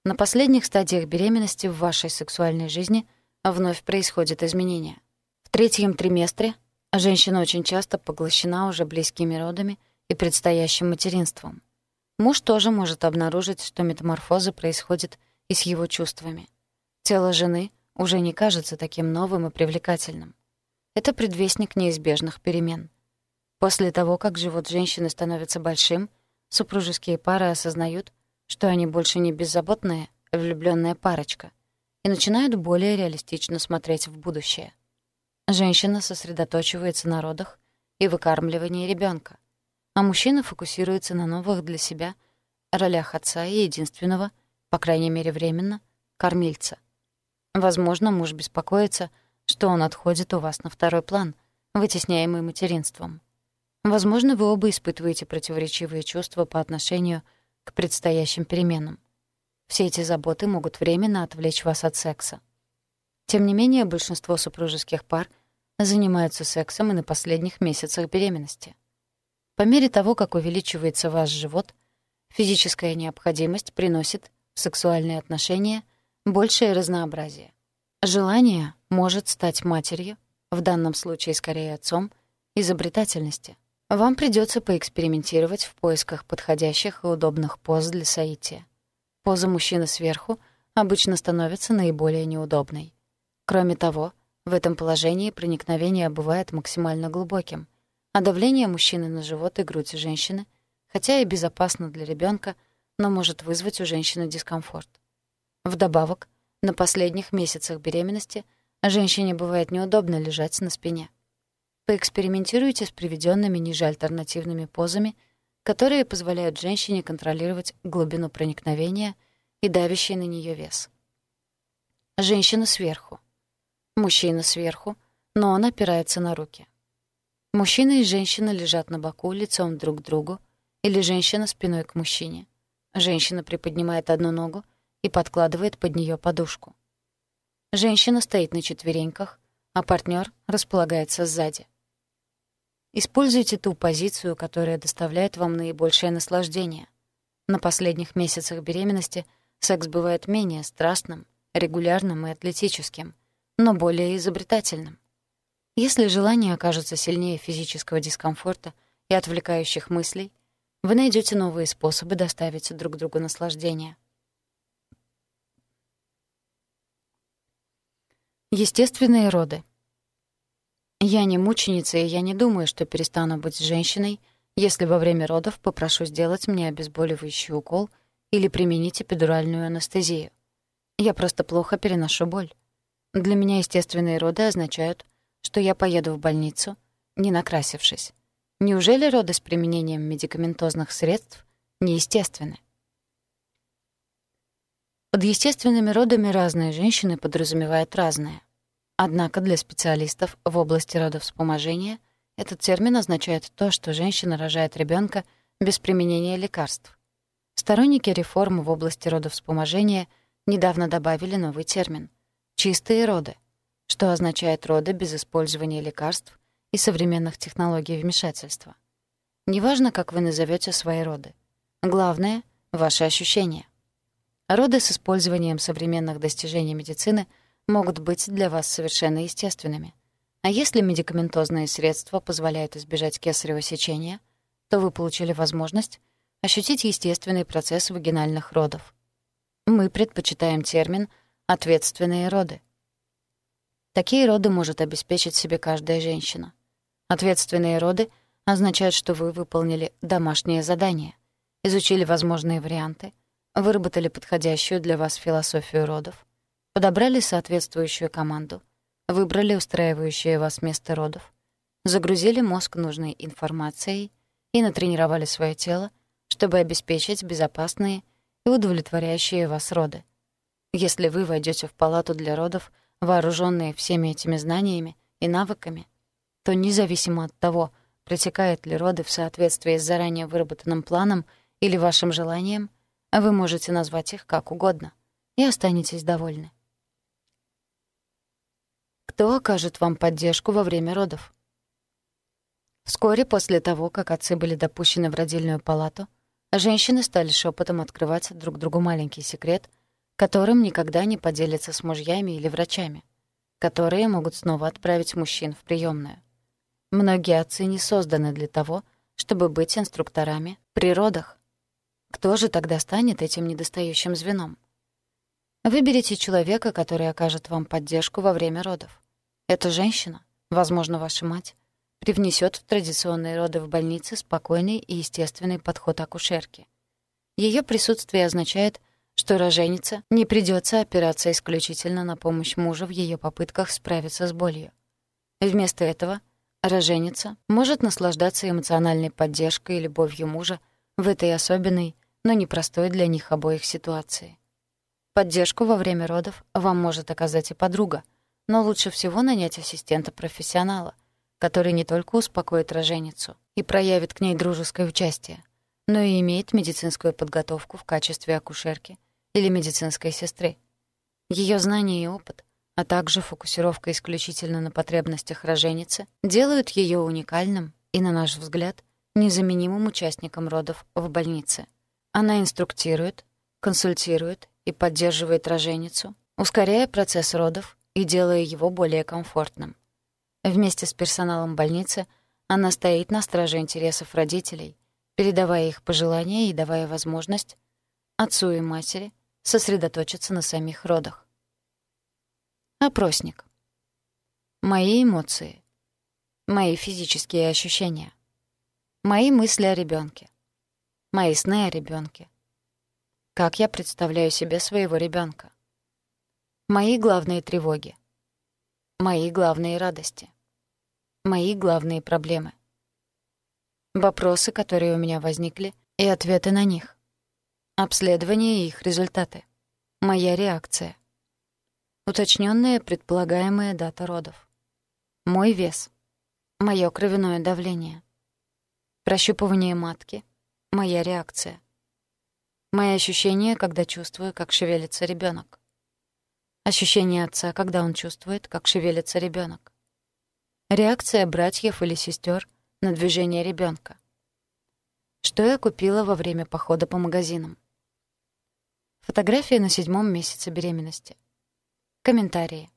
На последних стадиях беременности в вашей сексуальной жизни вновь происходят изменения. В третьем триместре женщина очень часто поглощена уже близкими родами и предстоящим материнством. Муж тоже может обнаружить, что метаморфоза происходит и с его чувствами. Тело жены уже не кажется таким новым и привлекательным. Это предвестник неизбежных перемен. После того, как живот женщины становится большим, супружеские пары осознают, что они больше не беззаботная, влюбленная парочка, и начинают более реалистично смотреть в будущее. Женщина сосредоточивается на родах и выкармливании ребенка, а мужчина фокусируется на новых для себя ролях отца и единственного, по крайней мере временно, кормильца. Возможно, муж беспокоится, что он отходит у вас на второй план, вытесняемый материнством. Возможно, вы оба испытываете противоречивые чувства по отношению к предстоящим переменам. Все эти заботы могут временно отвлечь вас от секса. Тем не менее, большинство супружеских пар занимаются сексом и на последних месяцах беременности. По мере того, как увеличивается ваш живот, физическая необходимость приносит в сексуальные отношения большее разнообразие. Желание может стать матерью, в данном случае скорее отцом, изобретательности — вам придется поэкспериментировать в поисках подходящих и удобных поз для соития. Поза мужчины сверху обычно становится наиболее неудобной. Кроме того, в этом положении проникновение бывает максимально глубоким, а давление мужчины на живот и грудь женщины, хотя и безопасно для ребенка, но может вызвать у женщины дискомфорт. Вдобавок, на последних месяцах беременности женщине бывает неудобно лежать на спине. Поэкспериментируйте с приведенными ниже альтернативными позами, которые позволяют женщине контролировать глубину проникновения и давящий на нее вес. Женщина сверху. Мужчина сверху, но он опирается на руки. Мужчина и женщина лежат на боку лицом друг к другу или женщина спиной к мужчине. Женщина приподнимает одну ногу и подкладывает под нее подушку. Женщина стоит на четвереньках, а партнер располагается сзади. Используйте ту позицию, которая доставляет вам наибольшее наслаждение. На последних месяцах беременности секс бывает менее страстным, регулярным и атлетическим, но более изобретательным. Если желание окажется сильнее физического дискомфорта и отвлекающих мыслей, вы найдете новые способы доставить друг другу наслаждение. Естественные роды — я не мученица, и я не думаю, что перестану быть женщиной, если во время родов попрошу сделать мне обезболивающий укол или применить эпидуральную анестезию. Я просто плохо переношу боль. Для меня естественные роды означают, что я поеду в больницу, не накрасившись. Неужели роды с применением медикаментозных средств неестественны? Под естественными родами разные женщины подразумевают разное. Однако для специалистов в области родовспоможения этот термин означает то, что женщина рожает ребенка без применения лекарств. Сторонники реформ в области родовспоможения недавно добавили новый термин — «чистые роды», что означает роды без использования лекарств и современных технологий вмешательства. Неважно, как вы назовете свои роды. Главное — ваши ощущения. Роды с использованием современных достижений медицины — могут быть для вас совершенно естественными. А если медикаментозные средства позволяют избежать кесарево сечения, то вы получили возможность ощутить естественный процесс вагинальных родов. Мы предпочитаем термин «ответственные роды». Такие роды может обеспечить себе каждая женщина. Ответственные роды означают, что вы выполнили домашнее задание, изучили возможные варианты, выработали подходящую для вас философию родов, подобрали соответствующую команду, выбрали устраивающее вас место родов, загрузили мозг нужной информацией и натренировали свое тело, чтобы обеспечить безопасные и удовлетворяющие вас роды. Если вы войдете в палату для родов, вооруженные всеми этими знаниями и навыками, то независимо от того, протекают ли роды в соответствии с заранее выработанным планом или вашим желанием, вы можете назвать их как угодно и останетесь довольны. Кто окажет вам поддержку во время родов? Вскоре после того, как отцы были допущены в родильную палату, женщины стали шепотом открывать друг другу маленький секрет, которым никогда не поделятся с мужьями или врачами, которые могут снова отправить мужчин в приемную. Многие отцы не созданы для того, чтобы быть инструкторами при родах. Кто же тогда станет этим недостающим звеном? Выберите человека, который окажет вам поддержку во время родов. Эта женщина, возможно, ваша мать, привнесет в традиционные роды в больнице спокойный и естественный подход акушерки. Ее присутствие означает, что роженица не придется опираться исключительно на помощь мужа в ее попытках справиться с болью. Вместо этого Роженица может наслаждаться эмоциональной поддержкой и любовью мужа в этой особенной, но непростой для них обоих ситуации. Поддержку во время родов вам может оказать и подруга, но лучше всего нанять ассистента-профессионала, который не только успокоит роженицу и проявит к ней дружеское участие, но и имеет медицинскую подготовку в качестве акушерки или медицинской сестры. Ее знания и опыт а также фокусировка исключительно на потребностях роженицы, делают ее уникальным и, на наш взгляд, незаменимым участником родов в больнице. Она инструктирует, консультирует и поддерживает роженицу, ускоряя процесс родов и делая его более комфортным. Вместе с персоналом больницы она стоит на страже интересов родителей, передавая их пожелания и давая возможность отцу и матери сосредоточиться на самих родах. Опросник. Мои эмоции. Мои физические ощущения. Мои мысли о ребенке. Мои сны о ребенке. Как я представляю себе своего ребенка. Мои главные тревоги. Мои главные радости. Мои главные проблемы. Вопросы, которые у меня возникли, и ответы на них. Обследование и их результаты. Моя реакция. Уточненная предполагаемая дата родов. Мой вес. Моё кровяное давление. Прощупывание матки. Моя реакция. Мои ощущения, когда чувствую, как шевелится ребенок. Ощущение отца, когда он чувствует, как шевелится ребенок. Реакция братьев или сестер на движение ребенка. Что я купила во время похода по магазинам? Фотография на седьмом месяце беременности. Комментарии.